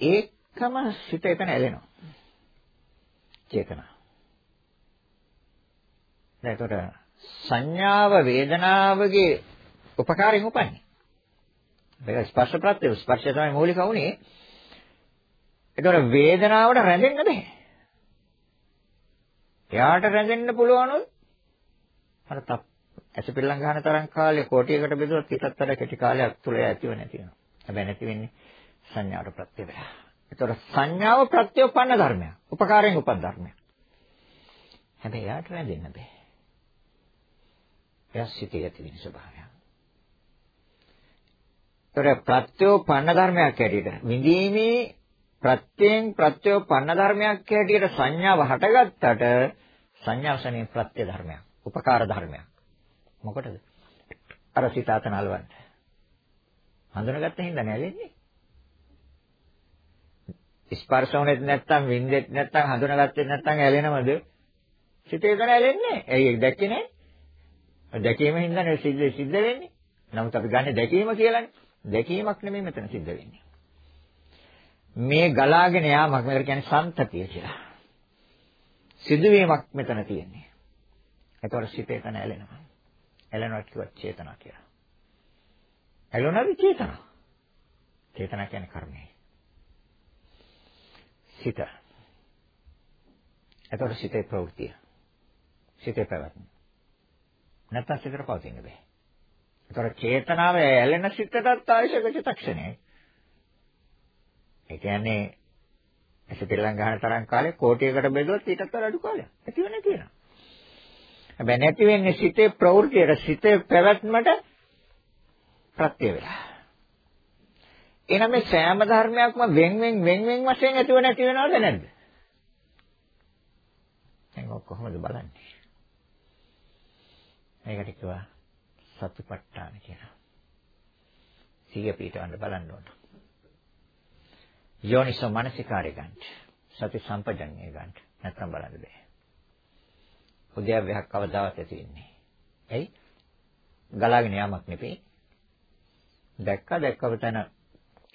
ඒකම සිත එතන ඇලෙනවා. චේතනා. දැන් ඒකට සංඥාව වේදනාවගේ උපකාරයෙන් උපන්නේ. මේක ස්පර්ශ ප්‍රත්‍ය ස්පර්ශය තමයි මූලික වුනේ. ඒතකොට වේදනාවට රැඳෙන්න බෑ. එයාට රැඳෙන්න පුළුවන් අර තප් ඇස පිල්ලම් ගන්න තරම් කාලේ කෝටියකට බෙදුවත් ඊටත් වඩා කෙටි කාලයක් තුල ඇතිව නැති වෙනවා. හැබැයි නැති වෙන්නේ සංඥාවට ප්‍රත්‍ය වෙලා. ඒතර සංඥාව ප්‍රත්‍යෝපන්න ධර්මයක්. උපකාරයෙන් උපත් ධර්මයක්. හැබැයි එයාට රැඳෙන්න බෑ. එයා සිටී ඇති වෙන ස්වභාවය. ඒතර ප්‍රත්‍යෝපන්න ධර්මයක් ඇටියට විඳීමේ ප්‍රත්‍යයෙන් ප්‍රත්‍යෝපන්න ධර්මයක් ඇටියට සංඥාව හටගත්තට සංඥාවසනේ ප්‍රත්‍ය ධර්මයක්. උපකාර ධර්මයක්. මොකටද? අර සිතාතන අලවන්න. හඳුනගත්ත හින්දා නැලෙන්නේ. ස්පර්ශ වුණෙත් නැත්තම් වින්දෙත් නැත්තම් හඳුනාගත්තෙත් නැත්තම් ඇලෙනවද? සිතේ දන ඇලෙන්නේ. ඇයි ඒක දැක්කේ නැහැ? දැකීම හින්දානේ සිද්ධ සිද්ධ වෙන්නේ. නමුත් අපි ගන්න දැකීම කියලානේ. දැකීමක් නෙමෙයි මෙතන සිද්ධ වෙන්නේ. මේ ගලාගෙන යාමක් මේකට කියන්නේ සම්තතිය කියලා. සිදුවීමක් මෙතන තියෙන්නේ. ඒතකොට සිතේ තන ඇලෙනවා. ඇලෙනවා කියවත් චේතනා කියලා. ඇලුනද චේතනා? චේතනා කියන්නේ කර්මය. සිත. එතකොට සිතේ ප්‍රවෘත්තිය. සිතේ පැවැත්ම. නැත්තම් සිතට පවතින්න බෑ. එතකොට චේතනාව ඇලෙන සිතටත් අවශ්‍යක චිත්තක්ෂණයයි. ඒ කියන්නේ ඇස පිළං ගන්න තරම් කාලේ කෝටියකට බෙදුවත් ඊටත් වඩා අඩු කාලයක්. ඇති වෙන්නේ කියලා. හැබැයි නැති වෙන්නේ සිතේ ප්‍රවෘත්තියට සිතේ පැවැත්මට ප්‍රත්‍ය වෙලා. එහෙනම් මේ සෑම ධර්මයක්ම වෙන් වෙන් වෙන් වෙන් වශයෙන් ඇතිව නැති වෙනවද නැද්ද? දැන් ඔක් කොහොමද බලන්නේ? මේකට කිව්වා සතිපට්ඨාන කියලා. සිහිය පිටවන්න බලන්න ඕන. යෝනිසෝ මනසිකාරය ගන්න. සති සම්පජඤ්ඤය ගන්න. නැත්තම් බලන්න බෑ. උද්‍යව්‍යයක් කවදාවත් ඇති වෙන්නේ. ඇයි? ගලාගෙන යාමක් නෙපේ. දැක්ක දැක්කව තැන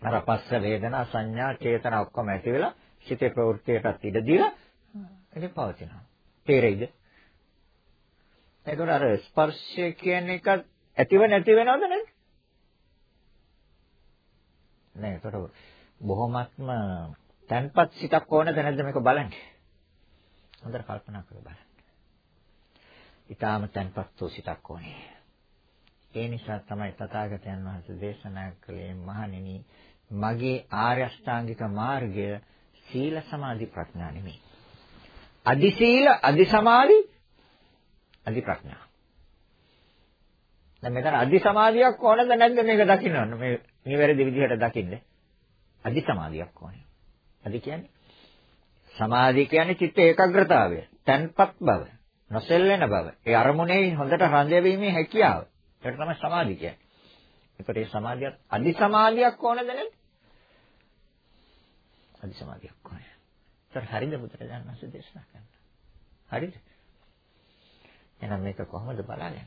අර පස්ස වේදනා සංඥා චේතනා ඔක්කොම ඇති වෙලා සිතේ ප්‍රවෘත්තියටත් ඉඩ දීලා ඒක පවතිනවා. තේරෙයිද? එතකොට අර ස්පර්ශය කියන එක ඇතිව නැති වෙනවද නැද්ද? නෑ එතකොට බොහොමත්ම තන්පත් සිතක් ඕනද නැද්ද මේක බලන්න. හොඳට කල්පනා කරලා බලන්න. ඊටාම තන්පත් වූ සිතක් ඕනේ. ඒ නිසා තමයි තථාගතයන් වහන්සේ දේශනා කළේ මහණෙනි මගේ ආර්ය අෂ්ටාංගික මාර්ගය සීල සමාධි ප්‍රඥා නෙමෙයි. අදි සීල, අදි සමාධි, අදි ප්‍රඥා. දැන් මෙතන අදි සමාධියක් ඕනද නැද්ද මේක දකින්න මේ නිවැරදි විදිහට දකින්න. අදි සමාධියක් ඕනේ. අදි කියන්නේ සමාධිය කියන්නේ චිත්ත ඒකාග්‍රතාවය, තන්පත් බව, නොසෙල්ලෙන බව. ඒ අරමුණේ හොඳට රඳවීමේ හැකියාව. ඒක තමයි සමාධිය කියන්නේ. ඒකට ඒ සමාධියත් අදි සමාධියක් ඕනද නැද්ද? අදි සමාධියක් ඕනේ. ඒතර හරිද බුදුරජාණන් වහන්සේ දේශනා කරන්නේ. හරිද? එහෙනම් මේක කොහොමද බලන්නේ?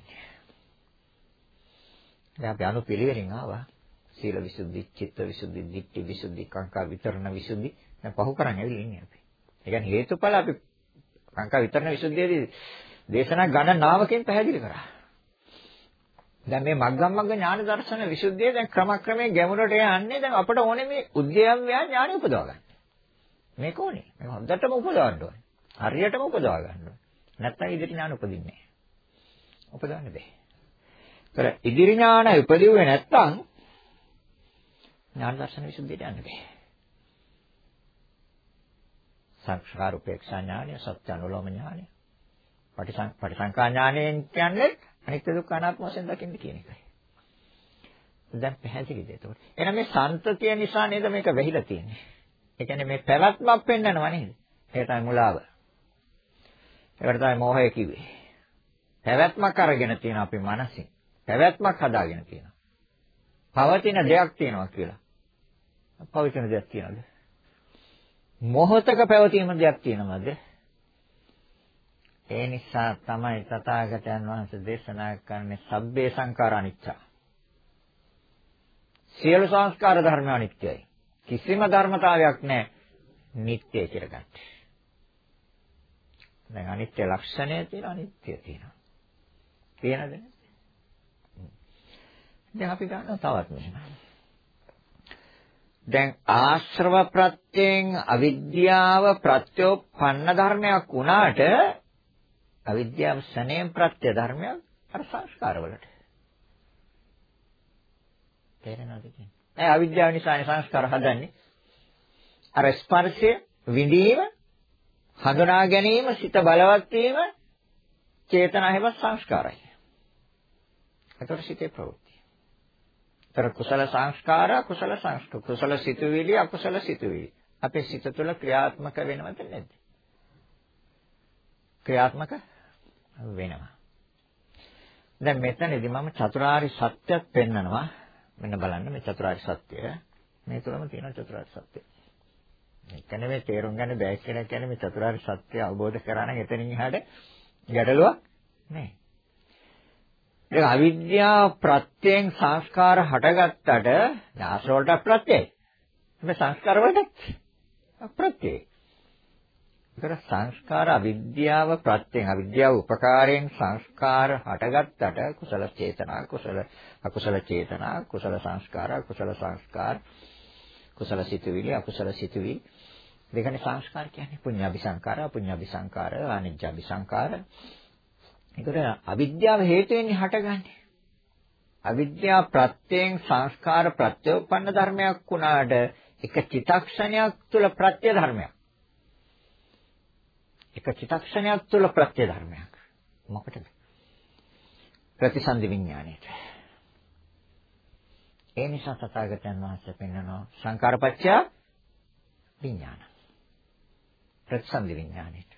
දැන් අපි අනුපිළිවෙලින් ආවා. සීල විසුද්ධි, චිත්ත විසුද්ධි, ditthi විසුද්ධි, කාංකා විතරණ විසුද්ධි. දැන් පහු කරන් ඇවිල්ලා ඉන්නේ අපි. ඒ කියන්නේ හේතුඵල අපි කාංකා විතරණ විසුද්ධියේදී දේශනා ගණනාවකින් පැහැදිලි කරා. දැන් මේ මග්ගමග්ග ඥාන දර්ශන විසුද්ධිය දැන් ක්‍රමක්‍රමයෙන් ගැඹුරට යන්නේ දැන් අපට ඕනේ මේ උද්‍යම්මයා ඥානෙ උපදවා ගන්න. මේක ඕනේ. මේක හොඳටම උපදවන්න ඕනේ. හරියටම උපදවා ගන්න ඕනේ. නැත්නම් ඉදිරි ඥාන උපදින්නේ නැහැ. උපදවන්න බෑ. ඒතර ඉදිරි ඥාන උපදිුවේ නැත්නම් ඥාන දර්ශන විසුද්ධියට යන්න බෑ. සංස්කාර උපේක්ෂා ඥානය, සත්‍ය අනුලෝම ඥානය, පටිසංකා ඥානයෙන් කියන්නේ අනිත්‍ය දුක්ඛ අනාත්ම වශයෙන් දකින්න කියන එකයි. දැන් පැහැදිලිද එතකොට? එහෙනම් මේ සන්තතිය නිසා නේද මේක වෙහිලා තියෙන්නේ. ඒ කියන්නේ මේ පැවැත්මක් පෙන්වනවා නේද? ඒක තමයි මුලාව. ඒකට තමයි මෝහය කිව්වේ. පැවැත්මක් අරගෙන තියෙන අපේ මනසින්. පැවැත්මක් හදාගෙන තියෙනවා. පවතින දෙයක් තියෙනවා කියලා. පවතින දෙයක් තියනද? මොහතක පැවතීම දෙයක් තියෙනවද? ඒ නිසා තමයි තථාගතයන් වහන්සේ දේශනා කරන්නේ සබ්බේ සංඛාර අනිච්චා. සියලු සංස්කාර ධර්ම අනිත්‍යයි. කිසිම ධර්මතාවයක් නැහැ නිට්ටය කියලා ගන්න. දැන් අනිත්‍ය ලක්ෂණය තියෙන අනිත්‍ය තියෙනවා. තියෙනද? දැන් අපි ගන්න තවත් මෙහෙම. දැන් ආශ්‍රව ප්‍රත්‍යයෙන් අවිද්‍යාව ප්‍රත්‍යෝපන්න ධර්මයක් වුණාට අවිද්‍යාව ශනේම් ප්‍රත්‍ය ධර්මයක් අර සංස්කාරවලට. තේරෙනවද කියන්නේ? ඒ අවිද්‍යාව නිසා සංස්කාර හදන්නේ. අර ස්පර්ශය විඳීම හඳුනා ගැනීම සිත බලවත් වීම චේතනා හැබත් සංස්කාරයි. ඒතර සිතේ ප්‍රවෘත්ති. ඒතර කුසල සංස්කාර අකුසල සංස්කාර කුසල සිතුවිලි අකුසල සිතුවිලි. අපේ සිත තුළ ක්‍රියාත්මක වෙනවද නැද්ද? ක්‍රියාත්මක වෙනවා. දැන් මෙතනදී මම චතුරාර්ය සත්‍යයක් පෙන්නනවා. මෙන්න බලන්න මේ චතුරාර්ය සත්‍යය. මේ තුලම තියෙන චතුරාර්ය සත්‍යය. ඒක නෙමෙයි තේරුම් ගන්න බෑ කියලා කියන්නේ මේ චතුරාර්ය සත්‍ය අවබෝධ කරා නම් එතනින් එහාට ගැටලුවක් නෑ. ඒක අවිද්‍යාව ප්‍රත්‍යයෙන් සංස්කාර හටගත්තට දාස වලට ප්‍රත්‍යයයි. මේ සංස්කාර වලට ප්‍රත්‍යයයි. ඒතර සංස්කාර අවිද්‍යාව ප්‍රත්‍යයෙන් අවිද්‍යාව උපකාරයෙන් සංස්කාර හටගත්තට කුසල චේතනා කුසල අකුසල චේතනා කුසල සංස්කාර කුසල සංස්කාර කුසල සිතුවිලි අකුසල සිතුවිලි දෙකනේ සංස්කාර කියන්නේ. පුඤ්ඤාභි සංකාර අපුඤ්ඤාභි සංකාර අනිජ්ජාභි සංකාර ඒකට අවිද්‍යාව හේතුවෙන් හටගන්නේ. අවිද්‍යාව ප්‍රත්‍යයෙන් සංස්කාර ප්‍රත්‍යෝපන්න ධර්මයක් වුණාට එක චිතක්ෂණයක් තුළ ප්‍රත්‍ය ධර්මයක්. එක චිතක්ෂණයක් තුළ ප්‍රත්‍ය ධර්මයක්. මොකටද? ප්‍රතිසන්දි විඥාණයට. ඒ නිසා තථාගතයන් වහන්සේ පෙන්වනවා සංකාරපච්චය විඥාන. ප්‍රතිසන්දි විඥාණයට.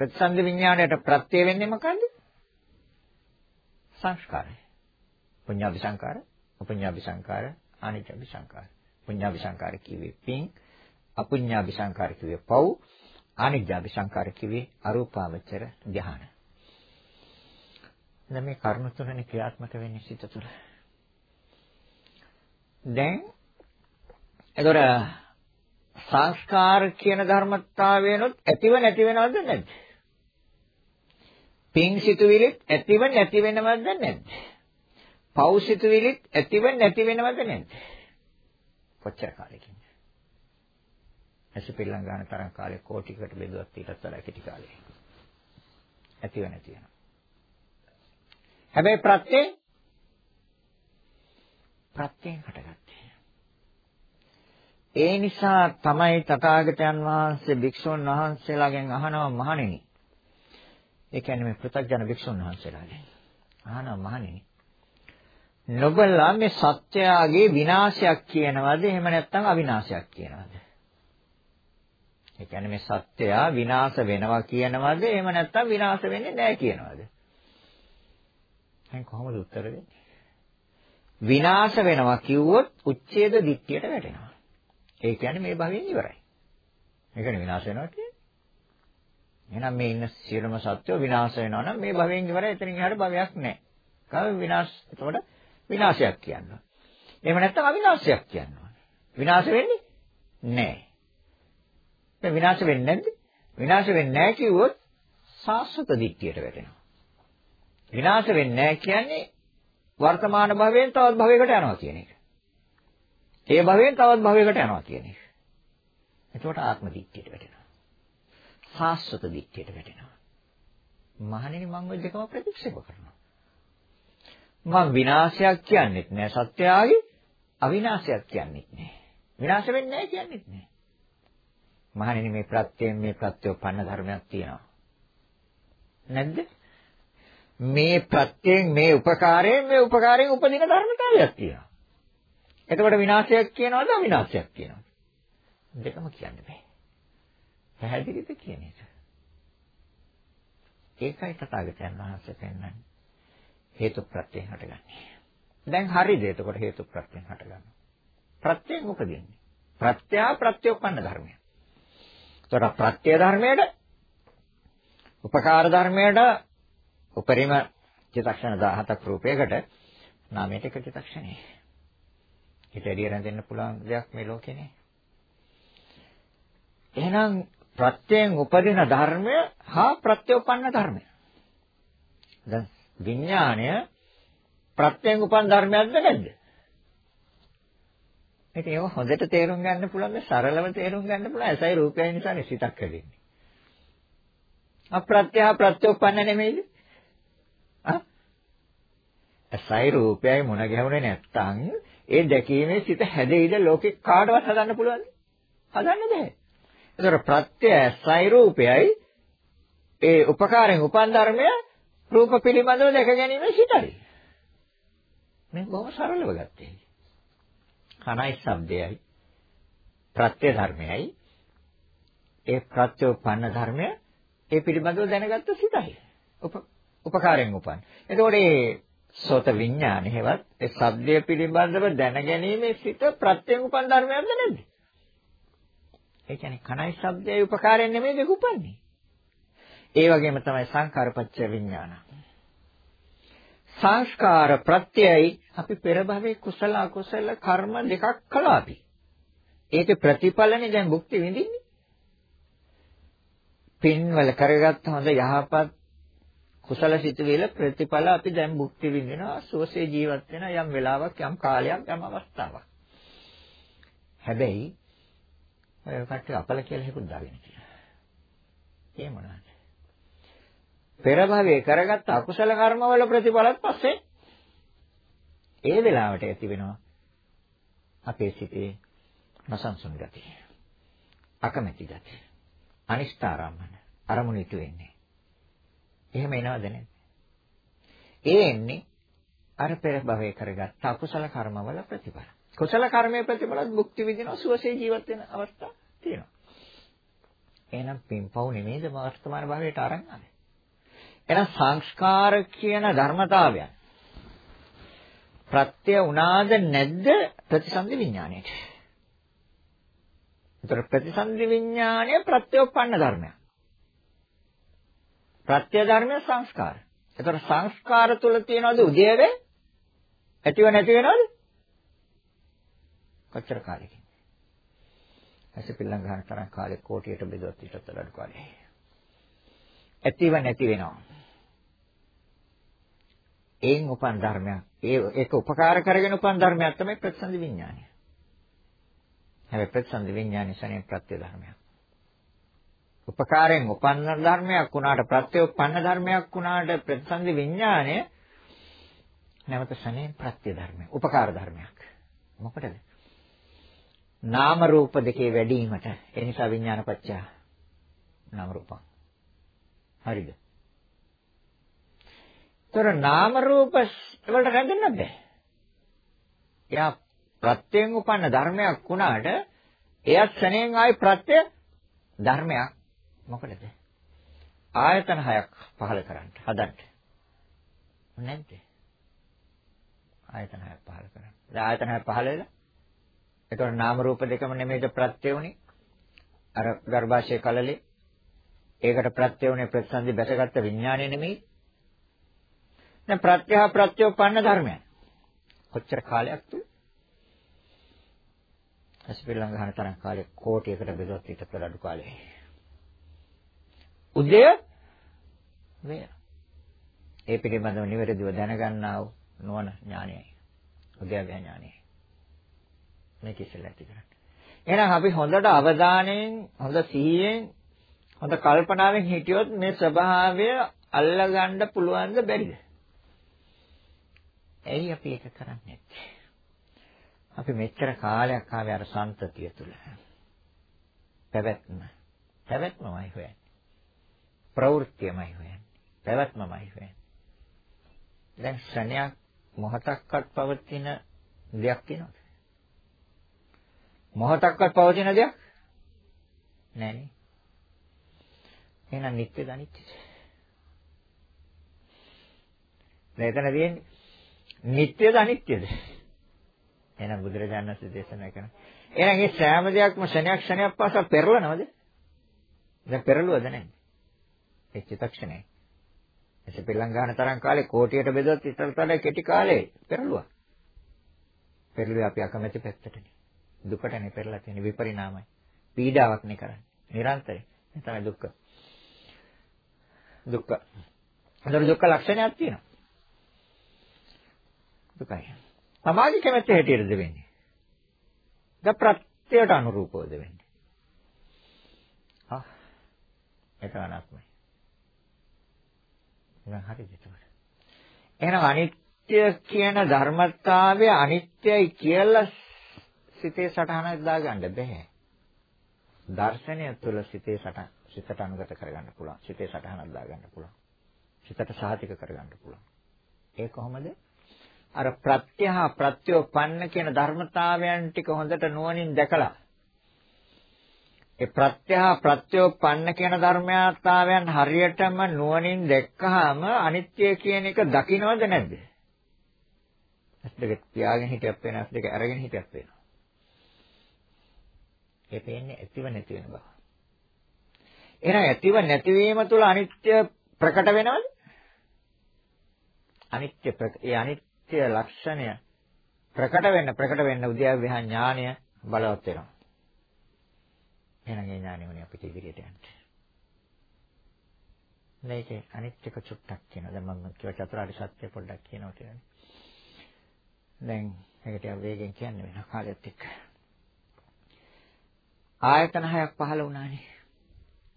ප්‍රතිසන්දි විඥාණයට ප්‍රත්‍ය වෙන්නේ මොකන්ද? සංස්කාරය. පුඤ්ඤාභි සංකාර, අපුඤ්ඤාභි සංකාර, අනිච්චභි සංකාර. පුඤ්ඤාභි සංකාර කිව්වේ පිං, අපුඤ්ඤාභි සංකාර කිව්වේ පව්, අනිච්චභි සංකාර කිව්වේ අරූපාවචර ධ්‍යාන. දැන් මේ කර්ම තුනනේ ක්‍රියාත්මක වෙන්නේ සිත තුළ. දැන් එතකොට සංස්කාර කියන ධර්මතාවයනොත් ඇතිව නැති වෙනවද නැද්ද? පින් සිතුවිලිත් ඇතිව නැති වෙනවද නැද්ද? පව් සිතුවිලිත් ඇතිව නැති වෙනවද නැද්ද? කොච්චර කාලෙකින්ද? ඇසිපිල්ලම් ගන්න තරම් කාලෙක කෝටිකට බෙදුවත් ඊටත් වඩා කෙටි කාලෙක. ඇතිව නැති වෙනවා. හැබැයි ප්‍රත්‍යේ ප්‍රත්‍යයෙන් හටගත්තේ. ඒ නිසා තමයි තථාගතයන් වහන්සේ භික්ෂුන් වහන්සේලාගෙන් අහනවා මහණෙනි. ඒ කියන්නේ මේ පෘථග්ජන භික්ෂුන් වහන්සේලාගෙන් අහනවා මහණෙනි. නොබලා මේ සත්‍යයගේ විනාශයක් කියනවද එහෙම නැත්නම් අවිනාශයක් කියනවද? ඒ කියන්නේ මේ සත්‍යය විනාශ වෙනවා කියනවද එහෙම නැත්නම් විනාශ වෙන්නේ නැහැ කියනවද? දැන් කොහොමද උත්තර දෙන්නේ? විනාශ වෙනවා කිව්වොත් උච්ඡේද දිට්ඨියට වැටෙනවා. ඒ කියන්නේ මේ භවයෙන් ඉවරයි. මේකනේ විනාශ වෙනවා කියන්නේ. එහෙනම් මේ ඉන්න සියලුම සත්‍යෝ විනාශ වෙනවා නම් මේ භවයෙන් ඉවරයි. එතනින් එහාට භවයක් නැහැ. කාම විනාශ එතකොට විනාශයක් කියනවා. එහෙම නැත්නම් අවිනාශයක් කියනවා. විනාශ වෙන්නේ නැහැ. මේ විනාශ වෙන්නේ නැද්ද? විනාශ වෙන්නේ නැහැ කිව්වොත් සාස්වත දිට්ඨියට වැටෙනවා. විනාශ වෙන්නේ නැහැ කියන්නේ වර්තමාන භවයෙන් තවත් භවයකට යනවා කියන එක. ඒ භවයෙන් තවත් භවයකට යනවා කියන එක. එතකොට ආත්ම දිට්ඨියට වැටෙනවා. සාස්වත දිට්ඨියට වැටෙනවා. මහණෙනි මම ওই දෙකම ප්‍රතික්ෂේප කරනවා. මම විනාශයක් කියන්නේත් නෑ සත්‍යයගේ අවිනාශයක් කියන්නේත් නෑ. විනාශ වෙන්නේ නෑ කියන්නේත් නෑ. මහණෙනි මේ ප්‍රත්‍යයෙන් මේ ප්‍රත්‍යෝපන්න ධර්මයක් තියෙනවා. නැද්ද? මේ ප්‍රත්‍යයෙන් මේ උපකාරයෙන් මේ උපකාරයෙන් උපදින ධර්මතාවයක් තියෙනවා. එතකොට විනාශයක් කියනවද අවිනාශයක් කියනවද? දෙකම කියන්න බෑ. පැහැදිලිද කියන එක? ඒකයි තථාගතයන් වහන්සේ පෙන්වන්නේ. හේතු ප්‍රත්‍යයෙන් හටගන්නේ. දැන් හරිද එතකොට හේතු ප්‍රත්‍යයෙන් හටගන්නේ. ප්‍රත්‍යයෙන් උපදින්නේ. ප්‍රත්‍යා ප්‍රත්‍යෝපන්න ධර්මය. එතකොට ප්‍රත්‍ය ධර්මයට උපකාර ධර්මයට උපරිම චිත්තක්ෂණ 17ක් රූපයකට නාමයට එක චිත්තක්ෂණේ. ඒක එළිය රැඳෙන්න පුළුවන් දෙයක් මේ ලෝකේ නේ. එහෙනම් ප්‍රත්‍යයෙන් උපදින ධර්මය හා ප්‍රත්‍යෝපන්න ධර්මය. දැන් විඥාණය ප්‍රත්‍යයෙන් උපන් ධර්මයක්ද නැද්ද? ඉතින් ඒක හොඳට තේරුම් ගන්න පුළුවන් සරලව තේරුම් ගන්න පුළුවන්. ඇසයි රූපයයි නිසා නිසිතක් හැදෙන්නේ. අප්‍රත්‍ය ප්‍රත්‍යෝපන්න නෙමෙයිද? ආ? සයි රූපයයි මුණ ගැහුනේ නැත්තම් ඒ දැකීමේ සිත හැදෙයිද ලෝකේ කාටවත් හදන්න පුළුවන්ද? හදන්න බෑ. ඒතර ප්‍රත්‍ය සයි රූපයයි ඒ උපකාරයෙන් උපන් ධර්මය රූප පිළිබඳව දැක ගැනීම සිතයි. මේ බොහොම සරලව ගත්තේ. කණයි ශබ්දයයි ප්‍රත්‍ය ධර්මයයි ඒ ප්‍රත්‍යෝපන්න ධර්මය ඒ පිළිබඳව දැනගත්ත සිතයි. උපකාරයෙන් උපන්. එතකොට මේ සෝත විඥාන හේවත් ඒ සබ්දය පිළිබඳව දැනගැනීමේ සිත ප්‍රත්‍යයෙන් උපන් ධර්මයක්ද නැද්ද? ඒ කියන්නේ කණයි ශබ්දයයි උපකාරයෙන් නෙමෙයි දෙක උපන්නේ. ඒ වගේම තමයි සංකාරපච්ච විඥාන. සංස්කාර ප්‍රත්‍යයයි අපි පෙර භවයේ කුසල අකුසල කර්ම දෙකක් කළා අපි. ඒකේ ප්‍රතිඵලනේ දැන් භුක්ති විඳින්නේ. පින්වල කරගත්ත හොඳ යහපත් කුසල සිතුවිල්ල ප්‍රතිඵල අපි දැන් භුක්ති විඳිනවා සුවසේ ජීවත් වෙන යම් වෙලාවක් යම් කාලයක් යම් අවස්ථාවක්. හැබැයි ඔය කට්ටිය අපල කියලා හිකුත් දාගෙන තියෙනවා. ඒ මොනවාද? පෙර භවයේ කරගත්ත අකුසල කර්මවල ප්‍රතිඵලත් පස්සේ ඒ වෙලාවට ඇති වෙනවා අපේ සිතේ නසංසුන් ගතිය. අකමැති ගතිය. අනිෂ්ඨාරම්මන අරමුණු ඉතු වෙන්නේ. එහෙම එනවද නැද්ද? ඒ එන්නේ අර පෙර භවයේ කරගත්ත අකුසල කර්මවල ප්‍රතිඵල. කුසල කර්මයේ ප්‍රතිඵලත් භුක්ති විඳිනවා සුවසේ ජීවත් වෙන අවස්ථා තියෙනවා. එහෙනම් පින්පව් නෙමෙයිද වර්තමාන භවයට අරන් ආවේ. එහෙනම් සංස්කාර කියන ධර්මතාවයන් ප්‍රත්‍ය උනාද නැද්ද ප්‍රතිසන්දි විඥාණයට? ඒතර ප්‍රතිසන්දි විඥාණය ප්‍රත්‍යෝපන්න ධර්මයක්. ප්‍රත්‍ය ධර්මය සංස්කාර. ඒතර සංස්කාර තුල තියනවද උදේද? ඇතිව නැති වෙනවද? කොච්චර කාලෙකින්? ඇසිපිල්ලම් ගන්න තරම් කාලෙක කෝටියට බෙදුවත් ඊටත් වඩා අඩු කාලෙ. ඇතිව නැති වෙනවා. ඒන් උපන් ධර්මයක්. ඒ ඒක උපකාර කරගෙන උපන් ධර්මයක් තමයි ප්‍රතිසන්දි විඥානය. හැබැයි ප්‍රතිසන්දි විඥානය සනේ ප්‍රත්‍ය ධර්මයක්. උපකාරයෙන් උපන්න ධර්මයක් වුණාට ප්‍රත්‍ය උපන්න ධර්මයක් වුණාට ප්‍රතිසන්දි විඥානය නැවත සනේ ප්‍රත්‍ය ධර්මයක්. උපකාර ධර්මයක්. මොකටද? නාම රූප දෙකේ වැඩිවීමට ඒ නිසා විඥාන පත්‍ය නාම රූපං. හරිද? ତොර නාම රූප වලට රැඳෙන්න බෑ. එයා ප්‍රත්‍යයෙන් උපන්න ධර්මයක් වුණාට එයත් ශරණයෙන් ආයි ප්‍රත්‍ය ධර්මයක් මොකටද? ආයතන හයක් පහල කරන්න හදන්න. නැද්ද? ආයතන හයක් පහල කරන්න. දැන් ආයතන හයක් පහල වෙලා ඒතකොට නාම රූප දෙකම නෙමෙයිද ප්‍රත්‍ය උනේ? අර ගර්භාෂය කලලේ ඒකට ප්‍රත්‍ය උනේ ප්‍රතිසන්දි බැසගත්ත විඥානය නෙමෙයි. දැන් ප්‍රත්‍යහ ප්‍රත්‍යෝපන්න ධර්මයන්. කොච්චර කාලයක් තුල? අසිපිරලංග ගන්න තරම් කාලයක් කෝටියකට බෙදුවත් ඊට වඩා අඩු කාලයක්. උදය වේ. ඒ පිළිබඳව නිවැරදිව දැනගන්නා වූ නුවණ ඥානයයි. උද්‍යව්‍ය ඥානයයි. මේක ඉස්සෙල්ලා ඇති කරගන්න. එහෙනම් අපි හොඳට අවධානයෙන්, හොඳ සිහියෙන්, හොඳ කල්පනාවෙන් හිටියොත් මේ ස්වභාවය අල්ලගන්න පුළුවන්ද බැරිද? ඇයි අපි ඒක කරන්නේ අපි මෙච්චර කාලයක් ආවේ අර සම්තතිය තුල. පැවැත්ම. පැවැත්මමයි හොයන්නේ. ප්‍රවෘත්තියමයි හොයන්නේ. පැවැත්මමයි හොයන්නේ. දැන් ශණයක් මොහතක්වත් පවතින දෙයක් තියෙනවද? මොහතක්වත් පවතින දෙයක් නැහැ එහෙනම් නිත්‍යද අනිත්‍යද? දැන් එතන තියෙන්නේ නිත්‍යද අනිත්‍යද? එහෙනම් බුදුරජාණන් වහන්සේ දේශනා කරන. එහෙනම් මේ සෑම දෙයක්ම ක්ෂණයක් ක්ෂණයක් පාසා පෙරලනවද? දැන් පෙරළුවද නැහැ? ඒ චිත්තක්ෂණය. එසේ පිළං ගන්න තරම් කාලේ කෝටියට බෙදුවත් ඉතරතල කෙටි කාලේ පෙරළුවා. පෙරළුවේ අපි අකමැති පැත්තටනේ. දුකටනේ පෙරලා තියෙන විපරිණාමයි. පීඩාවක් නේ කරන්නේ. නිරන්තරයෙන්. ඒ තමයි දුක්ඛ. දුක්ඛ. අnder දුක්ඛ ලක්ෂණයක් තියෙනවා. දුකයි. සමාජ කැමැත්ත හැටියටද වෙන්නේ. ද ප්‍රත්‍යයට අනුරූපවද වෙන්නේ. ආ ඒක අනාත්මයි. එහෙනම් හරිද එතකොට? එහෙනම් අනිත්‍ය කියන ධර්මතාවය අනිත්‍යයි කියලා සිතේ සටහනක් දාගන්න බෑ. දර්ශනය තුළ සිතේ සටහන සිතට අනුගත කරගන්න පුළුවන්. සිතේ සටහනක් දාගන්න පුළුවන්. සිතට සාහිතික කරගන්න පුළුවන්. ඒ කොහොමද? අර ප්‍රත්‍යහ ප්‍රත්‍යෝපන්න කියන ධර්මතාවයන් ටික හොඳට නුවණින් දැකලා ඒ ප්‍රත්‍යහ ප්‍රත්‍යෝපන්න කියන ධර්මතාවයන් හරියටම නුවණින් දැක්කහම අනිත්‍ය කියන එක දකින්නවද නැද්ද? ඇස් දෙක පියාගෙන හිටියක් වෙන ඇස් දෙක අරගෙන හිටියක් වෙනවා. ඒ පේන්නේ ඇතිව නැති වෙන බව. එහෙනම් ඇතිව නැතිවීම තුළ අනිත්‍ය ප්‍රකට වෙනවද? අනිත්‍ය ඒ අනිත්‍ය ලක්ෂණය ප්‍රකට වෙන්න ප්‍රකට වෙන්න උද්‍යව්‍ය ඥානය බලවත් වෙනවා. එහෙනම් ඒ ඥානෙ උනේ අපිට ඉදිරියට යන්න. මේකේ අනිත්‍යක චුට්ටක් කියනවා. දැන් මම කිව්ව චතුරාර්ය සත්‍ය පොඩ්ඩක් කියනවා කියන්නේ. දැන් ඒකට වේගෙන් කියන්න වෙන කාලෙත් එක්ක. ආයතන හයක් පහළ වුණානේ.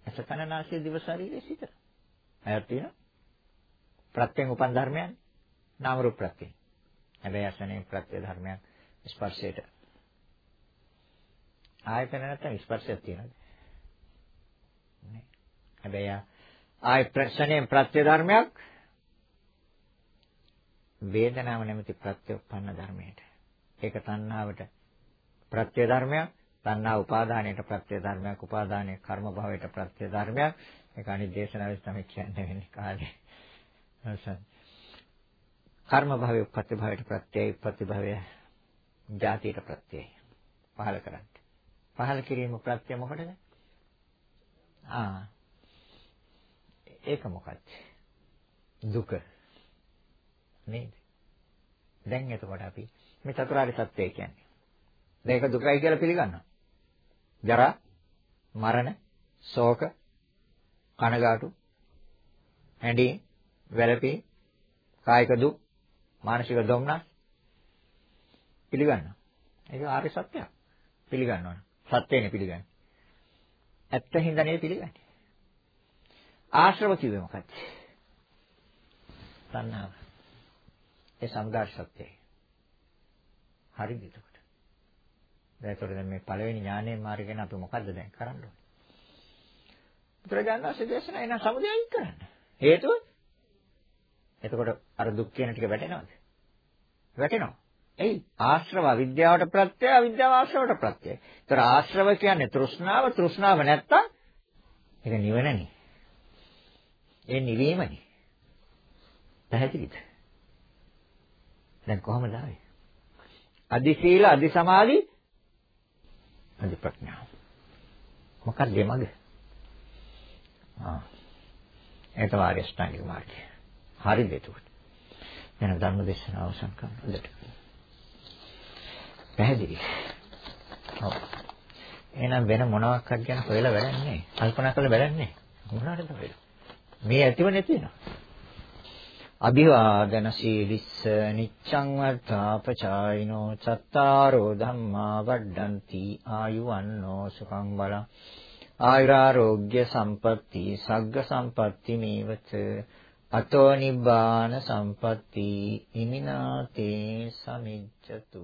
ඇස කන නාසය දිව ශරීරය සිත. අයත් තියෙන ප්‍රත්‍යයෙන් උපන් ධර්මයන් නාම රූප ප්‍රත්‍යයෙන්. හැබැයි අසනේ ප්‍රත්‍ය ධර්මයන් ස්පර්ශයට. ආයතන නැත්නම් ස්පර්ශයක් තියෙනවද? නෑ. හැබැයි ආය ප්‍රශ්නේ ප්‍රත්‍ය ධර්මයක්. වේදනාව නැමැති ප්‍රත්‍ය උපන්න ධර්මයට. ඒක තණ්හාවට ප්‍රත්‍ය ධර්මයක්. තණ්හා උපාදානයට ප්‍රත්‍ය ධර්මයක්. උපාදානයේ කර්ම භවයට ප්‍රත්‍ය ධර්මයක්. ඒක අනිදේශනාවෙන් තමයි කියන්නේ වෙන්නේ කාලේ. හසන් කර්ම භවයේ උපත්ති භවයට ප්‍රත්‍යය උපත්ති භවය ජාතියට ප්‍රත්‍යය පහල කරන්න. පහල කිරීම ප්‍රත්‍ය මොකටද? ආ. ඒක මොකක්ද? දුක. නේද? දැන් එතකොට අපි මේ චතුරාර්ය සත්‍යය කියන්නේ. මේක දුකයි කියලා පිළිගන්නවා. ජරා, මරණ, ශෝක, කනගාටු, හැඬීම්, වැළපීම්, කායික දුක්, මානසික දුම්නස් පිළිගන්නවා. ඒක ආර්ය සත්‍යයක්. පිළිගන්නවා. සත්‍යනේ පිළිගන්නේ. ඇත්ත හින්දා නේ පිළිගන්නේ. ආශ්‍රව කිව්වේ මොකක්ද? තණ්හාව. ඒ සමුදාය සත්‍යයි. හරිද ඒක? ඒතකොට දැන් මේ පළවෙනි ඥානයේ මාර්ගයෙන් අපි මොකද්ද දැන් කරන්න ඕනේ? බුදුරජාණන් වහන්සේ දේශනා එන සමුදයයි කරන්න. හේතුව? එතකොට අර දුක් කියන ටික වැටෙනවද? වැටෙනවා. එයි ආශ්‍රව විද්‍යාවට ප්‍රත්‍යය අවිද්‍යාව ආශ්‍රවට ප්‍රත්‍යයයි. ඒතර ආශ්‍රව කියන්නේ තෘෂ්ණාව තෘෂ්ණාව නැත්තම් ඒක නිවනනේ. ඒ නිවීමනේ. පැහැදිලිද? දැන් කොහමද ආවේ? අදි සීල අදි සමාධි අධි ප්‍රඥාව. මොකක්ද මේ මග? ආ. ඒක තමයි ආර්ය අෂ්ටාංගික මාර්ගය. හරිද එතකොට? දැන් ධර්ම දේශනාව අවසන් කරනකොට. පැහැදිලි. ඔව්. එහෙනම් වෙන මොනවාක්වත් ගැන හොයලා වැඩක් නැහැ. කල්පනා කරලා වැඩක් නැහැ. මොනවාටද වෙන්නේ? මේ ඇතිව නැති වෙනවා. අභිවාදන සීලිස්ස නිච්ඡං වර්තාපචායිනෝ චත්තාරෝ ධම්මා වඩ්ඩಂತಿ ආයුවන්නෝ සුඛං බලං ආයුරාෝග්‍ය සම්පatti සග්ග සම්පatti මේවච අතෝ නිබ්බාන සම්පatti ඉමිනාතේ සමිච්ඡතු